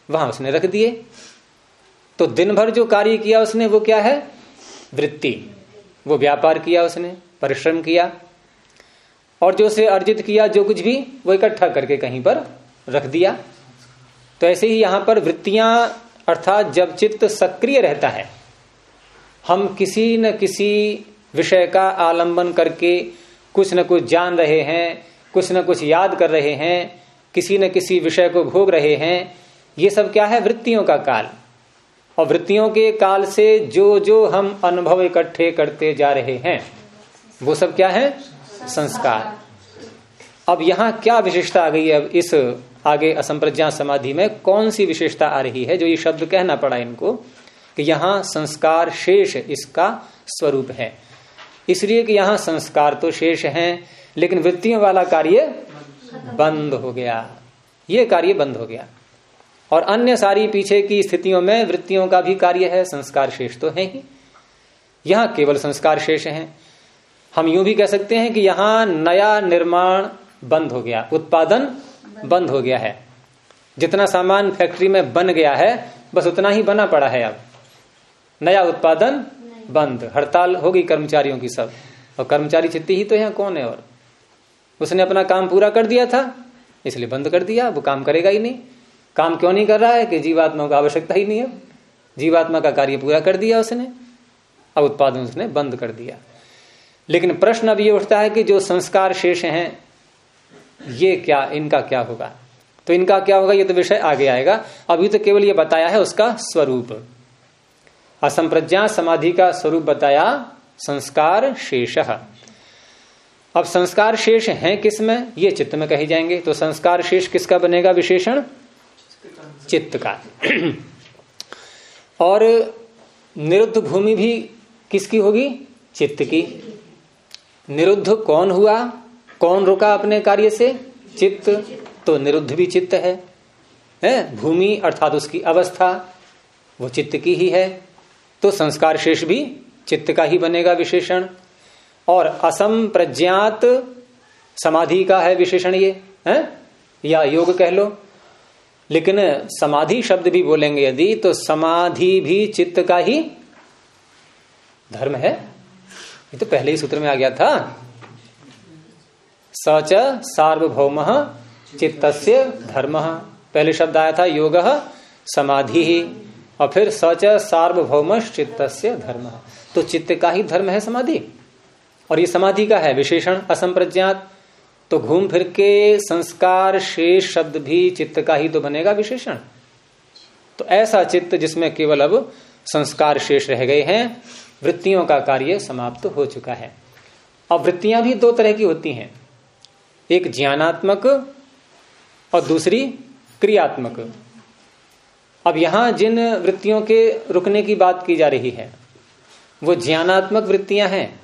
वहाँ उसने रख दिए। तो दिन भर जो कार्य किया उसने, वो क्या है? वृत्ति। वो व्यापार किया उसने, परिश्रम किया, और जो उसे अर्जित किया, जो कुछ भी, वो इकट्ठा करके कहीं पर रख दिया। तो ऐसे ही यहाँ पर वृत्तियाँ, अर्थात जब चित्त सक्रिय रहता है, हम किसी न किसी विषय का आलंबन करके कुछ न कुछ जान रहे हैं, कुछ न कुछ याद कर रहे हैं, किसी न किसी विषय को भोग रहे हैं, ये सब क्या है? वृत्तियों का काल। और वृत्तियों के काल से जो जो हम अनुभव इकट्ठे करते जा रहे हैं, वो सब क्या है? संस्कार। अब यहाँ क्या विशेषता आ गई है अब इस आगे असंप्रज्ञा समाधि में? कौन सी विशेषता आ रही है जो ये शब्द कहना पड़ा इनको? कि यहाँ संस्कार शेष इसका स्वरूप है। इसलिए कि यहाँ संस्कार तो शेष हैं, लेकिन वृत्तियों वाला कार्य बंद हो गया। ये कार्य बंद हो गया। और अन्य सारी पीछे की स्थितियों में वृत्तियों का भी कार्य है, संस्कार शेष तो है ही। यहाँ केवल संस्कार शेष है। हम यूँ भी कह सकते हैं कि यहाँ नया निर्माण बंद हो गया, उत्पादन बंद हो गया है। जितना सामान फैक्ट्री में बन गया है, बस उतना ही बना पड़ा है अब। नया उत्पादन बंद, हड़ताल होगी कर्मचारियों की सब। और कर्मचारी चित्ती ही तो यहाँ कौन है और? उसने अपना काम पूरा कर दिया था, इसलिए बंद कर दिया वो काम करेगा ही नहीं। काम क्यों नहीं कर रहा है कि जीवात्मा को आवश्यकता ही नहीं है? जीवात्मा का कार्य पूरा कर दिया उसने, अब उत्पादन उसने बंद कर दिया। लेकिन प्रश्न अब ये उठता है कि जो संस्कार शेष हैं, ये क्या, इनका क्या होगा? तो इनका क्या होगा, ये तो विषय आगे आएगा। अभी तो केवल ये बताया है उसका स्वरूप। असंप्रज्ञा समाधि का स्वरूप बताया संस्कार शेष। अब संस्कार शेष है किसमें ये चित्त में कहे जाएँगे। तो संस्कार शेष किसका बनेगा विशेषण? चित्त का। और निरुद्ध भूमि भी किसकी होगी? चित्त की। निरुद्ध कौन हुआ? कौन रुका अपने कार्य से? चित्त। तो निरुद्ध भी चित्त है। है? भूमि अर्थात उसकी अवस्था, वो चित्त की ही है। तो संस्कार शेष भी चित्त का ही बनेगा विशेषण। और असम प्रज्ञात समाधि का है विशेषण ये। है? या योग कह लो। लेकिन समाधि शब्द भी बोलेंगे यदि तो समाधि भी चित्त का ही धर्म है। ये तो पहले ही सूत्र में आ गया था। सच सार्वभौम चित्त धर्म। पहले शब्द आया था योग, समाधि ही। और फिर सच सार्वभौम चित्त धर्म। तो चित्त का ही धर्म है समाधि। और ये समाधि का है, विशेषण, असंप्रज्ञात। तो घूम फिर के संस्कार शेष शब्द भी चित्त का ही तो बनेगा विशेषण। तो ऐसा चित्त जिसमें केवल अब संस्कार शेष रह गए हैं, वृत्तियों का कार्य समाप्त हो चुका है। और वृत्तियाँ भी दो तरह की होती हैं, एक ज्ञानात्मक और दूसरी क्रियात्मक। अब यहाँ जिन वृत्तियों के रुकने की बात की जा रही है, वो ज्ञानात्मक वृत्तियाँ हैं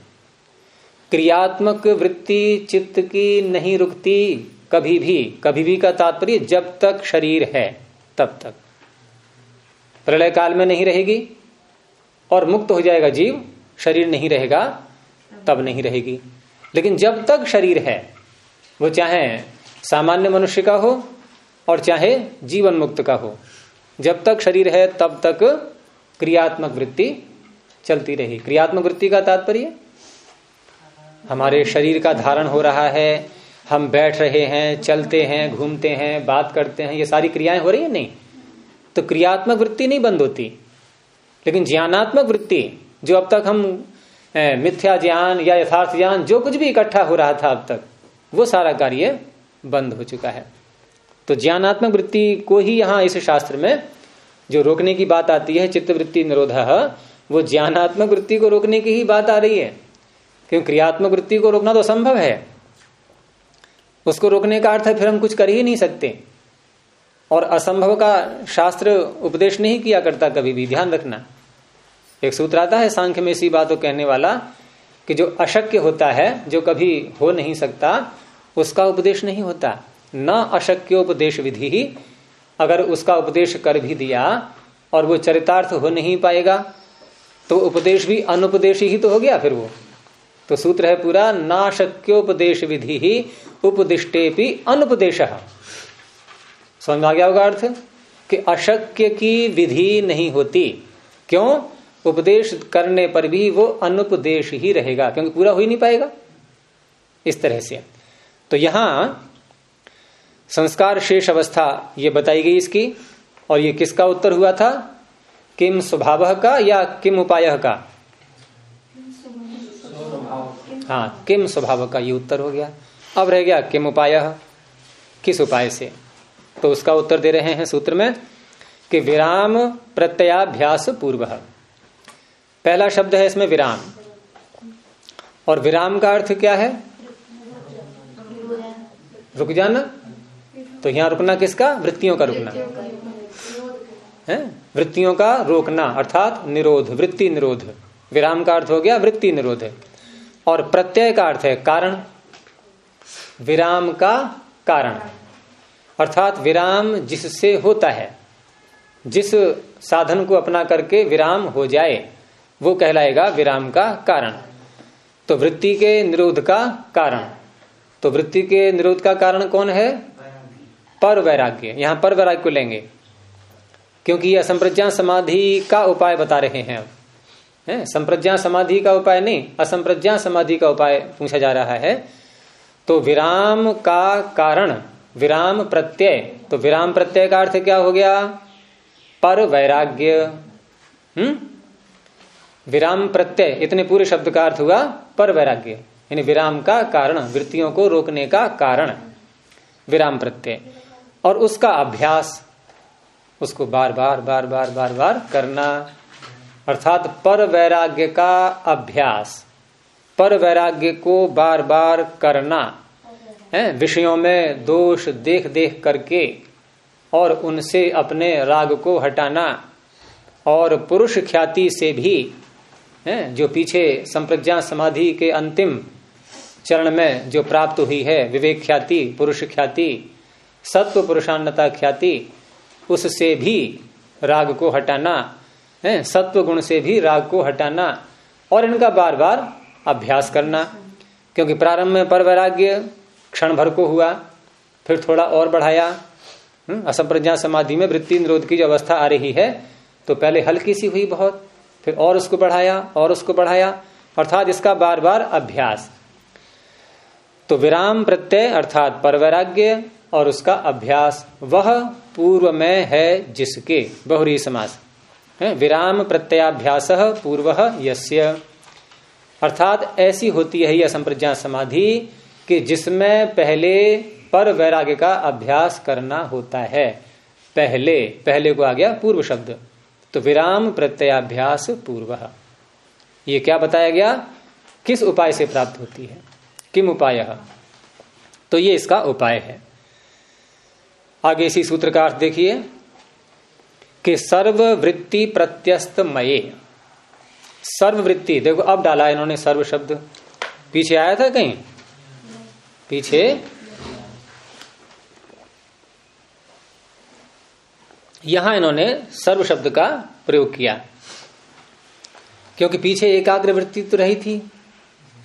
क्रियात्मक वृत्ति चित्त की नहीं रुकती कभी भी कभी भी का तात्पर्य जब तक शरीर है, तब तक। प्रलय काल में नहीं रहेगी और मुक्त हो जाएगा जीव, शरीर नहीं रहेगा, तब नहीं रहेगी। लेकिन जब तक शरीर है, वो चाहे सामान्य मनुष्य का हो और चाहे जीवन मुक्त का हो, जब तक शरीर है, तब तक क्रियात्मक वृत्ति चलती रही क्रियात्मक वृत्ति का तात्पर्य हमारे शरीर का धारण हो रहा है। हम बैठ रहे हैं, चलते हैं, घूमते हैं, बात करते हैं। ये सारी क्रियाएँ हो रही है? नहीं। तो क्रियात्मक वृत्ति नहीं बंद होती। लेकिन ज्ञानात्मक वृत्ति, जो अब तक हम मिथ्या ज्ञान या यथार्थ ज्ञान, जो कुछ भी इकट्ठा हो रहा था अब तक, वो सारा कार्य बंद हो चुका है। तो ज्ञानात्मक वृत्ति को ही यहाँ इस शास्त्र में, जो रोकने की बात आती है, चित्तवृत्ति निरोध, वो ज्ञानात्मक वृत्ति को रोकने की ही बात आ रही है। क्योंकि क्रियात्मक वृत्ति को रोकना तो संभव है। उसको रोकने का अर्थ है फिर हम कुछ कर ही नहीं सकते। और असंभव का शास्त्र उपदेश नहीं किया करता कभी भी, ध्यान रखना। एक सूत्र आता है, सांख्य में इसी बात को कहने वाला कि जो अशक्य होता है, जो कभी हो नहीं सकता, उसका उपदेश नहीं होता। न अशक्योपदेश विधि ही। अगर उसका उपदेश कर भी दिया और वो चरितार्थ हो नहीं पाएगा तो उपदेश भी अनुपदेश ही तो हो गया फिर वो। तो सूत्र है पूरा नाशक्योपदेश विधि ही उपदिष्टे भी अनुपदेश। समझ आ गया होगा अर्थ? कि अशक्य की विधि नहीं होती। क्यों? उपदेश करने पर भी वो अनुपदेश ही रहेगा, क्योंकि पूरा हो ही नहीं पाएगा। इस तरह से। तो यहाँ संस्कार शेष अवस्था ये बताई गई इसकी, और ये किसका उत्तर हुआ था? किम स्वभाव का या किम उपाय का? हाँ किम स्वभाव का ये उत्तर हो गया। अब रह गया किम उपाय। किस उपाय से? तो उसका उत्तर दे रहे हैं सूत्र में कि विराम प्रत्ययाभ्यास पूर्व। पहला शब्द है इसमें विराम। और विराम का अर्थ क्या है? रुक जाना। तो यहाँ रुकना किसका? वृत्तियों का रुकना। है? वृत्तियों का रोकना, अर्थात निरोध, वृत्ति निरोध। विराम का अर्थ हो गया वृत्ति निरोध। और प्रत्यय का अर्थ है कारण। विराम का कारण। अर्थात विराम जिससे होता है, जिस साधन को अपना करके विराम हो जाए, वो कहलाएगा विराम का कारण। तो वृत्ति के निरोध का कारण। तो वृत्ति के निरोध का कारण कौन है? पर वैराग्य यहाँ पर वैराग्य को लेंगे, क्योंकि यह असंप्रज्ञा समाधि का उपाय बता रहे हैं। है? संप्रज्ञा समाधि का उपाय नहीं, असंप्रज्ञा समाधि का उपाय पूछा जा रहा है। तो विराम का कारण, विराम प्रत्यय तो विराम प्रत्यय का अर्थ क्या हो गया? पर वैराग्य। हम्म? विराम प्रत्यय, इतने पूरे शब्द का अर्थ हुआ, पर वैराग्य। यानी विराम का कारण, वृत्तियों को रोकने का कारण, विराम प्रत्यय। और उसका अभ्यास, उसको बार बार बार बार बार बार करना। अर्थात पर वैराग्य का अभ्यास, पर वैराग्य को बार बार करना, है, विषयों में दोष देख देख करके और उनसे अपने राग को हटाना और पुरुष ख्याति से भी, है, जो पीछे संप्रज्ञा समाधि के अंतिम चरण में जो प्राप्त हुई है, विवेक ख्याति, पुरुष ख्याति, सत्व पुरुषान्नता ख्याति, उससे भी राग को हटाना है सत्व गुण से भी राग को हटाना और इनका बार बार अभ्यास करना। क्योंकि प्रारंभ में पर वैराग्य क्षण भर को हुआ फिर थोड़ा और बढ़ाया। हम्म, असंप्रज्ञा समाधि में वृत्ति निरोध की जो अवस्था आ रही है तो पहले हल्की सी हुई बहुत फिर और उसको बढ़ाया और उसको बढ़ाया अर्थात इसका बार बार अभ्यास। तो विराम प्रत्यय अर्थात पर वैराग्य और उसका अभ्यास वह पूर्व में है जिसके बहुरी समास। विराम प्रत्ययाभ्यास पूर्व यस्य। अर्थात ऐसी होती है यह संप्रज्ञा समाधि कि जिसमें पहले पर वैराग्य का अभ्यास करना होता है। पहले पहले को आ गया पूर्व शब्द। तो विराम प्रत्ययाभ्यास पूर्व। ये क्या बताया गया? किस उपाय से प्राप्त होती है? किम उपाय? तो ये इसका उपाय है। आगे इसी सूत्र का अर्थ देखिए। कि सर्ववृत्ति प्रत्यस्त मये सर्ववृत्ति, देखो अब डाला इन्होंने सर्व शब्द। पीछे आया था कहीं? पीछे? यहाँ इन्होंने सर्व शब्द का प्रयोग किया। क्योंकि पीछे एकाग्र वृत्ति तो रही थी।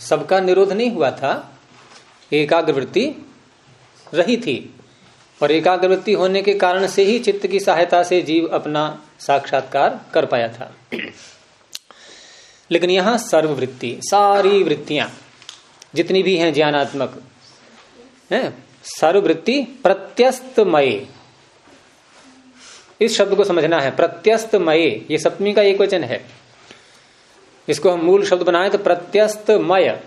सबका निरोध नहीं हुआ था। एकाग्र वृत्ति रही थी। और एकाग्र वृत्ति होने के कारण से ही चित्त की सहायता से जीव अपना साक्षात्कार कर पाया था। लेकिन यहाँ सर्ववृत्ति, सारी वृत्तियाँ, जितनी भी हैं ज्ञानात्मक, है, सर्ववृत्ति प्रत्यस्तमय। इस शब्द को समझना है, प्रत्यस्तमय। ये सप्तमी का एक वचन है। इसको हम मूल शब्द बनाए तो प्रत्यस्तमय।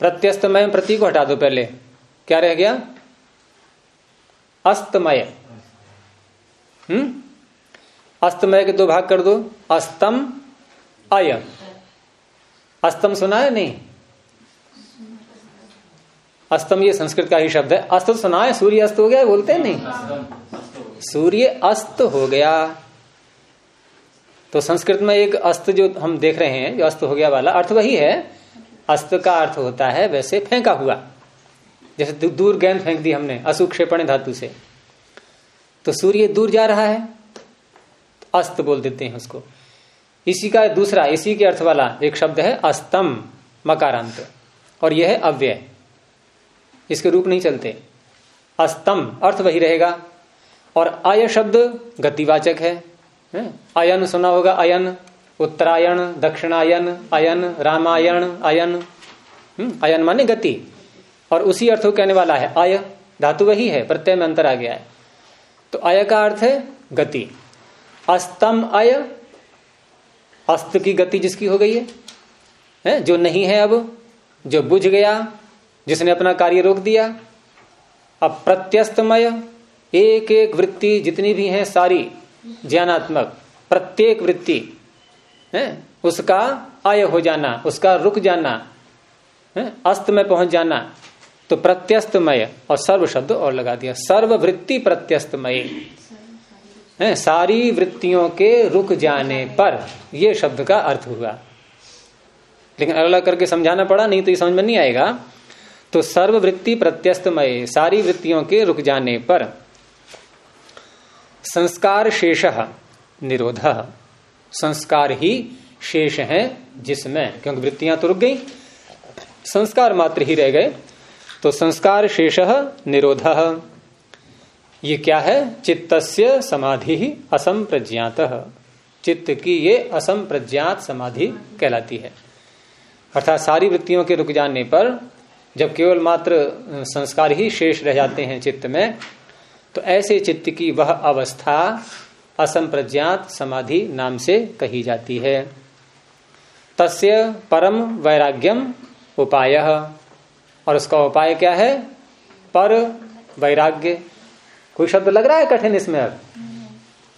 प्रत्यस्तमय प्रतीक को हटा दो पहले। क्या रह गया? अस्तमय। हम्म? अस्तमय के दो भाग कर दो। अस्तम, अय। अस्तम सुना है नहीं? अस्तम ये संस्कृत का ही शब्द है। अस्त सुना है, सूर्य अस्त हो गया, बोलते हैं नहीं? सूर्य अस्त हो गया। तो संस्कृत में एक अस्त जो हम देख रहे हैं, जो अस्त हो गया वाला, अर्थ वही है। अस्त का अर्थ होता है, वैसे फेंका हुआ। जैसे दूर गेंद फेंक दी हमने असुक्षेपण धातु से। तो सूर्य दूर जा रहा है तो अस्त बोल देते हैं उसको। इसी का दूसरा इसी के अर्थ वाला एक शब्द है अस्तम मकारांत। और यह है अव्यय। इसके रूप नहीं चलते। अस्तम अर्थ वही रहेगा। और अय शब्द गतिवाचक है? अयन सुना होगा अयन। उत्तरायण दक्षिणायन अयन रामायण अयन। हम्म, अयन माने गति। और उसी अर्थ को कहने वाला है आय। धातु वही है प्रत्यय में अंतर आ गया है। तो अय का अर्थ है गति। अस्तम अय अस्त की गति जिसकी हो गई है, है जो नहीं है अब जो बुझ गया जिसने अपना कार्य रोक दिया। अब प्रत्यस्तमय एक एक वृत्ति जितनी भी है सारी ज्ञानात्मक प्रत्येक वृत्ति है उसका आय हो जाना उसका रुक जाना है अस्त में पहुँच जाना। तो प्रत्यस्तमय और सर्व शब्द और लगा दिया। सर्व वृत्ति प्रत्यस्तमय। है, सारी वृत्तियों के रुक जाने पर यह शब्द का अर्थ हुआ। लेकिन अलग अलग करके समझाना पड़ा, नहीं तो ये समझ में नहीं आएगा। तो सर्ववृत्ति प्रत्यस्तमय, सारी वृत्तियों के रुक जाने पर संस्कार शेष, निरोध। संस्कार ही शेष है जिसमें, क्योंकि वृत्तियाँ तो रुक गई, संस्कार मात्र ही रह गए। तो संस्कार शेष निरोध। ये क्या है? चित्तस्य समाधि ही असंप्रज्ञात। चित्त की ये असंप्रज्ञात समाधि कहलाती है। अर्थात सारी वृत्तियों के रुक जाने पर जब केवल मात्र संस्कार ही शेष रह जाते हैं चित्त में तो ऐसे चित्त की वह अवस्था असंप्रज्ञात समाधि नाम से कही जाती है। तस्य परम वैराग्यम उपाय। और उसका उपाय क्या है? पर वैराग्य। कोई शब्द लग रहा है कठिन इसमें अब?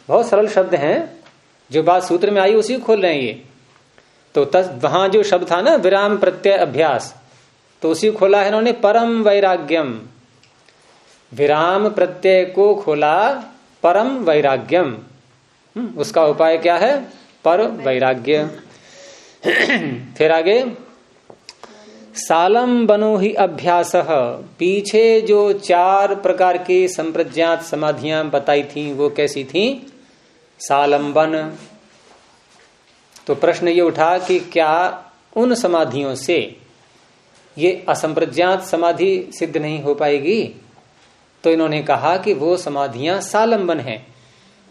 बहुत सरल शब्द हैं। जो बात सूत्र में आई उसी को खोल रहे हैं ये। तो तस वहाँ जो शब्द था ना विराम प्रत्यय अभ्यास तो उसी खोला है इन्होंने परम वैराग्यम। विराम प्रत्यय को खोला परम वैराग्यम। हम्म, उसका उपाय क्या है? पर वैराग्य। फिर आगे। सालम बनो ही अभ्यास। पीछे जो चार प्रकार की संप्रज्ञात समाधियाँ बताई थी, वो कैसी थी? सालंबन तो प्रश्न ये उठा कि क्या उन समाधियों से ये असंप्रज्ञात समाधि सिद्ध नहीं हो पाएगी? तो इन्होंने कहा कि वो समाधियाँ सालंबन हैं,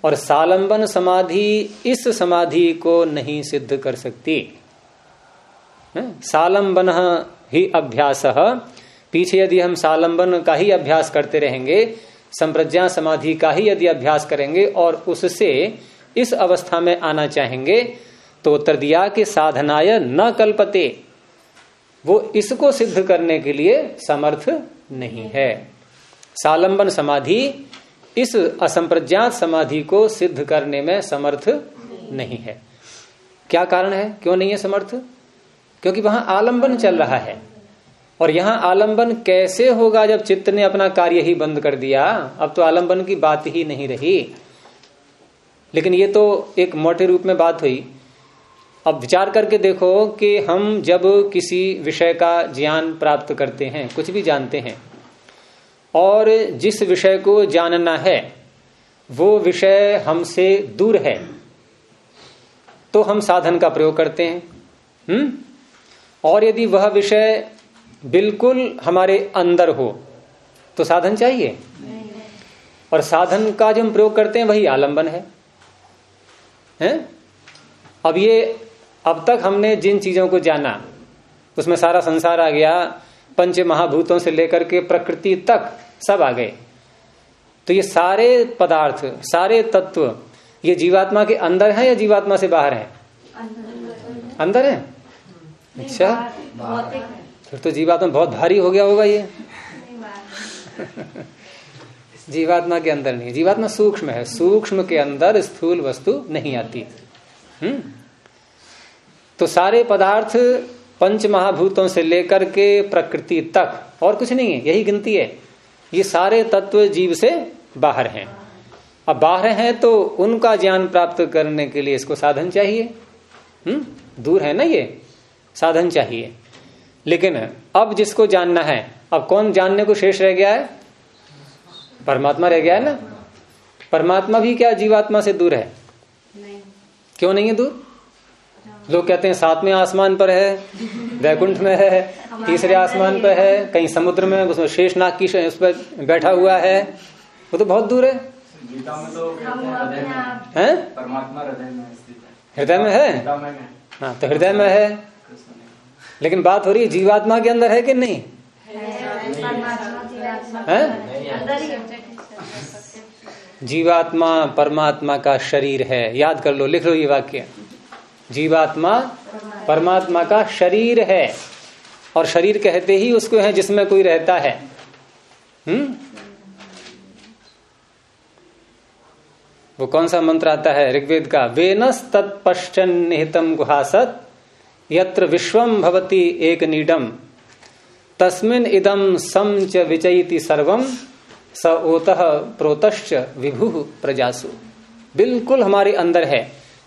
और सालंबन समाधि इस समाधि को नहीं सिद्ध कर सकती। सालंबन ही अभ्यास। पीछे यदि हम सालंबन का ही अभ्यास करते रहेंगे, संप्रज्ञा समाधि का ही यदि अभ्यास करेंगे और उससे इस अवस्था में आना चाहेंगे तो उत्तर दिया कि साधनाय न कल्पते। वो इसको सिद्ध करने के लिए समर्थ नहीं है। सालंबन समाधि इस असंप्रज्ञात समाधि को सिद्ध करने में समर्थ नहीं है। क्या कारण है? क्यों नहीं है समर्थ? क्योंकि वहाँ आलंबन चल रहा है। और यहाँ आलंबन कैसे होगा जब चित्त ने अपना कार्य ही बंद कर दिया? अब तो आलंबन की बात ही नहीं रही। लेकिन ये तो एक मोटे रूप में बात हुई। अब विचार करके देखो कि हम जब किसी विषय का ज्ञान प्राप्त करते हैं, कुछ भी जानते हैं, और जिस विषय को जानना है, वो विषय हमसे दूर है तो हम साधन का प्रयोग करते हैं। हम्म? और यदि वह विषय बिल्कुल हमारे अंदर हो तो साधन चाहिए? और साधन का जो हम प्रयोग करते हैं वही आलंबन है। हैं? अब ये अब तक हमने जिन चीज़ों को जाना उसमें सारा संसार आ गया पंच महाभूतों से लेकर के प्रकृति तक सब आ गए। तो ये सारे पदार्थ सारे तत्व ये जीवात्मा के अंदर है या जीवात्मा से बाहर है? अंदर। है? अच्छा? फिर तो जीवात्मा बहुत भारी हो गया होगा ये। जीवात्मा के अंदर नहीं जीवात्मा सूक्ष्म है। सूक्ष्म के अंदर स्थूल वस्तु नहीं आती। हम्म? तो सारे पदार्थ पंच महाभूतों से लेकर के प्रकृति तक और कुछ नहीं है यही गिनती है। ये सारे तत्व जीव से बाहर हैं। अब बाहर हैं तो उनका ज्ञान प्राप्त करने के लिए इसको साधन चाहिए। हम्म? दूर है ना ये? साधन चाहिए। लेकिन अब जिसको जानना है अब कौन जानने को शेष रह गया है? परमात्मा रह गया है ना? परमात्मा भी क्या जीवात्मा से दूर है? नहीं। क्यों नहीं है दूर? लोग कहते हैं सातवें आसमान पर है वैकुंठ में है तीसरे आसमान पर है। कहीं समुद्र में उसमें शेष नाग की उस पर बैठा हुआ है। वो तो बहुत दूर है। हृदय में है। हाँ तो हृदय में है। लेकिन बात हो रही है जीवात्मा के अंदर है कि नहीं? है? जीवात्मा परमात्मा का शरीर है। याद कर लो, लिख लो ये वाक्य। जीवात्मा परमात्मा का शरीर है। और शरीर कहते ही उसको है जिसमें कोई रहता है। हम्म? वो कौन सा मंत्र आता है ऋग्वेद का? वेनस तत्पश्चन निहितम गुहासत यत्र विश्वम भवती एक नीडम तस्मिन इदम सम च विचयति सर्वम स ओत प्रोतश्च विभु प्रजासु। बिल्कुल हमारे अंदर है।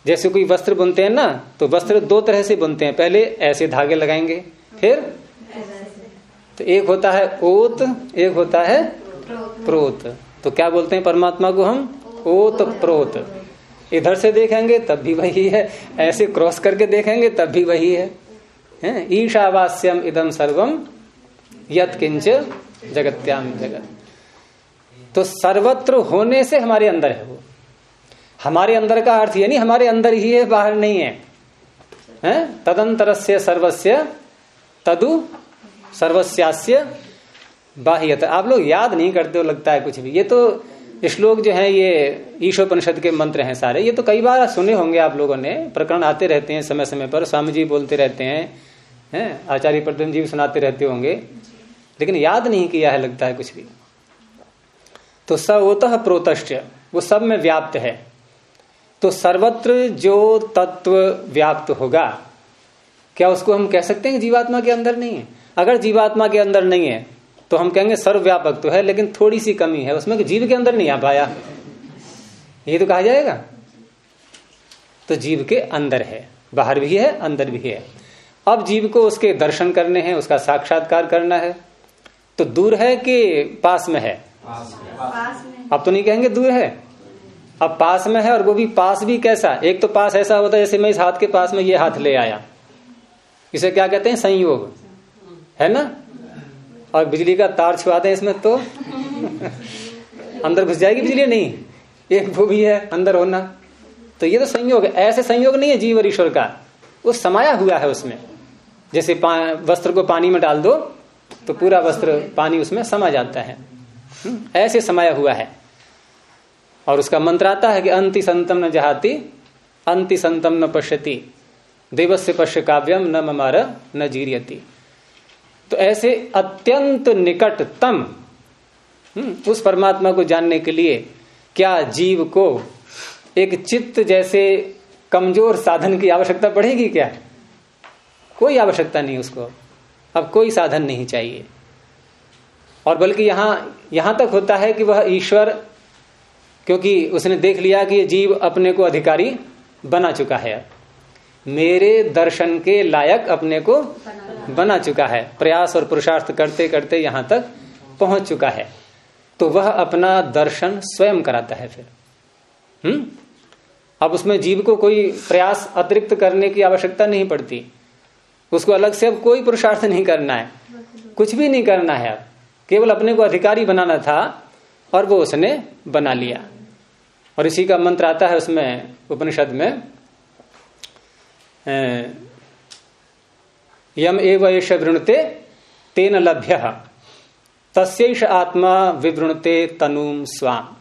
जैसे कोई वस्त्र बुनते हैं ना तो वस्त्र दो तरह से बुनते हैं। पहले ऐसे धागे लगाएँगे फिर तो एक होता है ओत एक होता है प्रोत। तो क्या बोलते हैं परमात्मा को हम? ओत प्रोत। इधर से देखेंगे, तब भी वही है। ऐसे क्रॉस करके देखेंगे, तब भी वही है? ईशावास्यम इदम सर्वम यत किंच जगत्याम जगत। तो सर्वत्र होने से हमारे अंदर है वो। हमारे अंदर का अर्थ यानी हमारे अंदर ही है, बाहर नहीं है? तदंतर से सर्वस्व तदु सर्वस्यास्य बाह्यत। आप लोग याद नहीं करते हो, लगता है कुछ भी। ये तो श्लोक जो है, ये ईशोपनिषद के मंत्र हैं सारे। ये तो कई बार सुने होंगे आप लोगों ने। प्रकरण आते रहते हैं समय समय पर। स्वामी जी बोलते रहते हैं हैं? आचार्य प्रद्युम जी भी सुनाते रहते होंगे। लेकिन याद नहीं किया है लगता है कुछ भी। तो सवोत प्रोतश्च, वो सब में व्याप्त है। तो सर्वत्र जो तत्व व्याप्त होगा, क्या उसको हम कह सकते हैं जीवात्मा के अंदर नहीं है? अगर जीवात्मा के अंदर नहीं है तो हम कहेंगे सर्वव्यापक तो है लेकिन थोड़ी सी कमी है। उसमें जीव के अंदर नहीं आ पाया। ये तो कहा जाएगा। तो जीव के अंदर है। बाहर भी है अंदर भी है। अब जीव को उसके दर्शन करने हैं उसका साक्षात्कार करना है। तो दूर है कि पास में है। अब तो नहीं कहेंगे दूर है। अब पास में है और वो भी पास भी कैसा? एक तो पास ऐसा होता है जैसे मैं इस हाथ के पास में ये हाथ ले आया। इसे क्या कहते हैं? संयोग। है ना? और बिजली का तार छुआ दें इसमें तो? अंदर घुस जाएगी बिजली? नहीं। एक वो भी है अंदर होना। तो ये तो संयोग है। ऐसे संयोग नहीं है जीव और ईश्वर का। वो समाया हुआ है उसमें। जैसे वस्त्र को पानी में डाल दो तो पूरा वस्त्र पानी उसमें समा जाता है। हम्म, ऐसे समाया हुआ है। और उसका मंत्र आता है कि अंति संतम न जहाती अंति संतम न पश्यति। देवस्य पश्य काव्यम न ममार न जीरियती। तो ऐसे अत्यंत निकटतम हम्म, उस परमात्मा को जानने के लिए क्या जीव को एक चित्त जैसे कमज़ोर साधन की आवश्यकता पड़ेगी क्या? कोई आवश्यकता नहीं उसको। अब कोई साधन नहीं चाहिए। और बल्कि यहाँ यहाँ तक होता है कि वह ईश्वर क्योंकि उसने देख लिया कि जीव अपने को अधिकारी बना चुका है। मेरे दर्शन के लायक अपने को बना चुका है। प्रयास और पुरुषार्थ करते करते यहाँ तक पहुँच चुका है। तो वह अपना दर्शन स्वयं कराता है फिर। हम्म? अब उसमें जीव को कोई प्रयास अतिरिक्त करने की आवश्यकता नहीं पड़ती। उसको अलग से अब कोई पुरुषार्थ नहीं करना है। कुछ भी नहीं करना है अब। केवल अपने को अधिकारी बनाना था और वो उसने बना लिया। और इसी का मंत्र आता है उसमें, उपनिषद में यम एव एष वृणते तेन लभ्य। तस्ष आत्मा विवृणते तनुम स्वाम।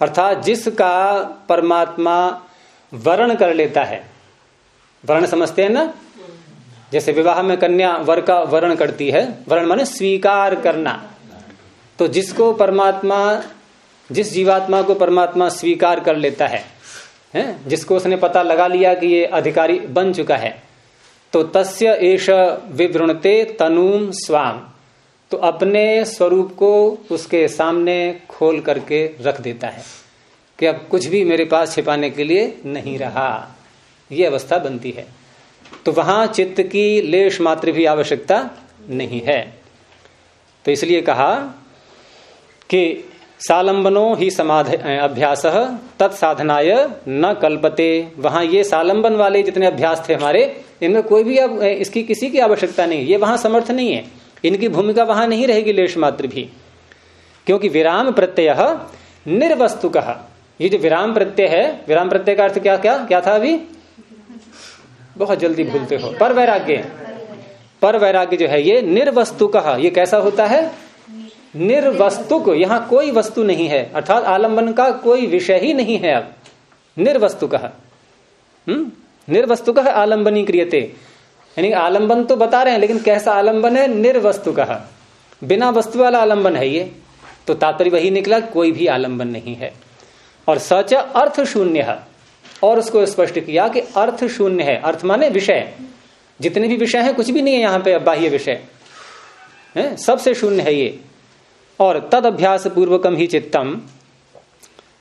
अर्थात जिसका परमात्मा वर्ण कर लेता है, वर्ण समझते हैं ना? जैसे विवाह में कन्या वर का वर्ण करती है, वर्ण माने स्वीकार करना। तो जिसको परमात्मा, जिस जीवात्मा को परमात्मा स्वीकार कर लेता है हैं, जिसको उसने पता लगा लिया कि ये अधिकारी बन चुका है। तो तस्य एष विवृणते तनुम स्वाम। तो अपने स्वरूप को उसके सामने खोल करके रख देता है कि अब कुछ भी मेरे पास छिपाने के लिए नहीं रहा। ये अवस्था बनती है। तो वहाँ चित्त की लेश मात्र भी आवश्यकता नहीं है। तो इसलिए कहा कि सालंबनो ही समाध अभ्यास तत्साधनाय न कल्पते। वहाँ ये सालंबन वाले जितने अभ्यास थे हमारे, इनमें कोई भी अब इसकी किसी की आवश्यकता नहीं। ये वहाँ समर्थ नहीं है। इनकी भूमिका वहाँ नहीं रहेगी लेश मात्र भी। क्योंकि विराम प्रत्यय निर्वस्तु कहा ये जो विराम प्रत्यय है, विराम प्रत्यय का अर्थ क्या क्या क्या था अभी? बहुत जल्दी भूलते हो। पर वैराग्य। पर वैराग्य जो है, ये निर्वस्तु कहा ये कैसा होता है? निर्वस्तुक यहाँ कोई वस्तु नहीं है, अर्थात आलंबन का कोई विषय ही नहीं है अब। निर्वस्तु कहा हम्म? निर्वस्तु कहा आलंबनी क्रियते। यानी आलंबन तो बता रहे हैं, लेकिन कैसा आलंबन है? निर्वस्तु कहा बिना वस्तु वाला आलंबन है ये। तो तात्पर्य वही निकला, कोई भी आलंबन नहीं है। और सच अर्थ शून्य। है और उसको स्पष्ट किया कि अर्थ शून्य है। अर्थ माने विषय। जितने भी विषय हैं, कुछ भी नहीं है यहाँ पे बाह्य विषय। सबसे शून्य है ये। और तद अभ्यास पूर्वकम ही चित्तम।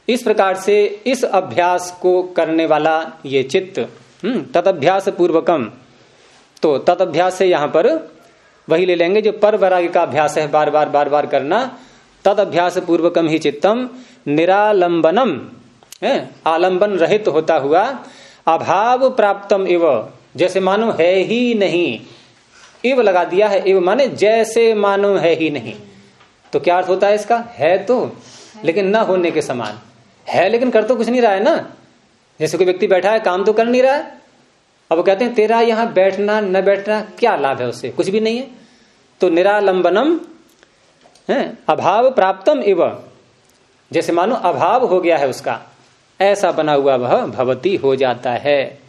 इस प्रकार से इस अभ्यास को करने वाला ये चित्त हम्म, तद अभ्यास पूर्वकम तो तद अभ्यास से यहाँ पर वही ले लेंगे जो पर वैराग्य का अभ्यास है बार बार बार बार करना। तद अभ्यास पूर्वकम ही चित्तम निरालंबनम आलंबन रहित होता हुआ अभाव प्राप्तम इव। जैसे मानो है ही नहीं इव लगा दिया है इव माने जैसे मानो है ही नहीं। तो क्या अर्थ होता है इसका? है तो लेकिन न होने के समान। है लेकिन कर तो कुछ नहीं रहा है ना? जैसे कोई व्यक्ति बैठा है, काम तो कर नहीं रहा है। अब वो कहते हैं, तेरा यहाँ बैठना, न बैठना, क्या लाभ है उससे कुछ भी नहीं है। तो निरालंबनम, है, अभाव प्राप्तम इव। जैसे मानो अभाव हो गया है उसका। ऐसा बना हुआ वह भवती हो जाता है।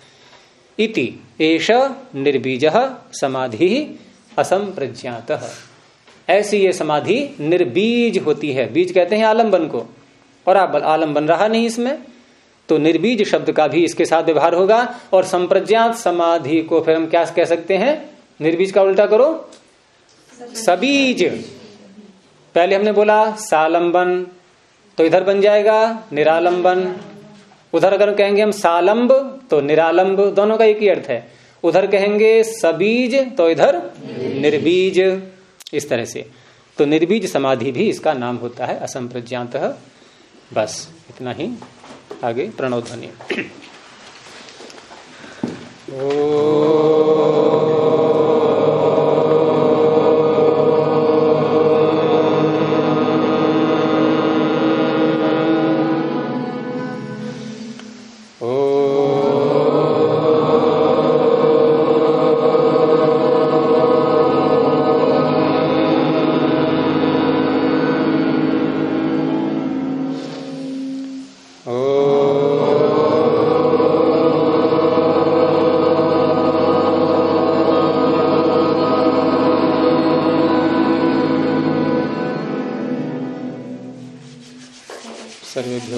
इति, एष निर्बीज समाधि असंप्रज्ञात। ऐसी ये समाधि निर्बीज होती है। बीज कहते हैं आलंबन को। और आप आलंबन रहा नहीं इसमें तो निर्बीज शब्द का भी इसके साथ व्यवहार होगा। और संप्रज्ञात समाधि को फिर हम क्या कह सकते हैं? निर्बीज का उल्टा करो। सबीज। पहले हमने बोला सालंबन तो इधर बन जाएगा निरालंबन। उधर अगर कहेंगे हम सालंब तो निरालंब दोनों का एक ही अर्थ है। उधर कहेंगे सबीज तो इधर निर्बीज। इस तरह से। तो निर्बीज समाधि भी इसका नाम होता है असंप्रज्ञात। बस, इतना ही। आगे प्रणव ध्वनि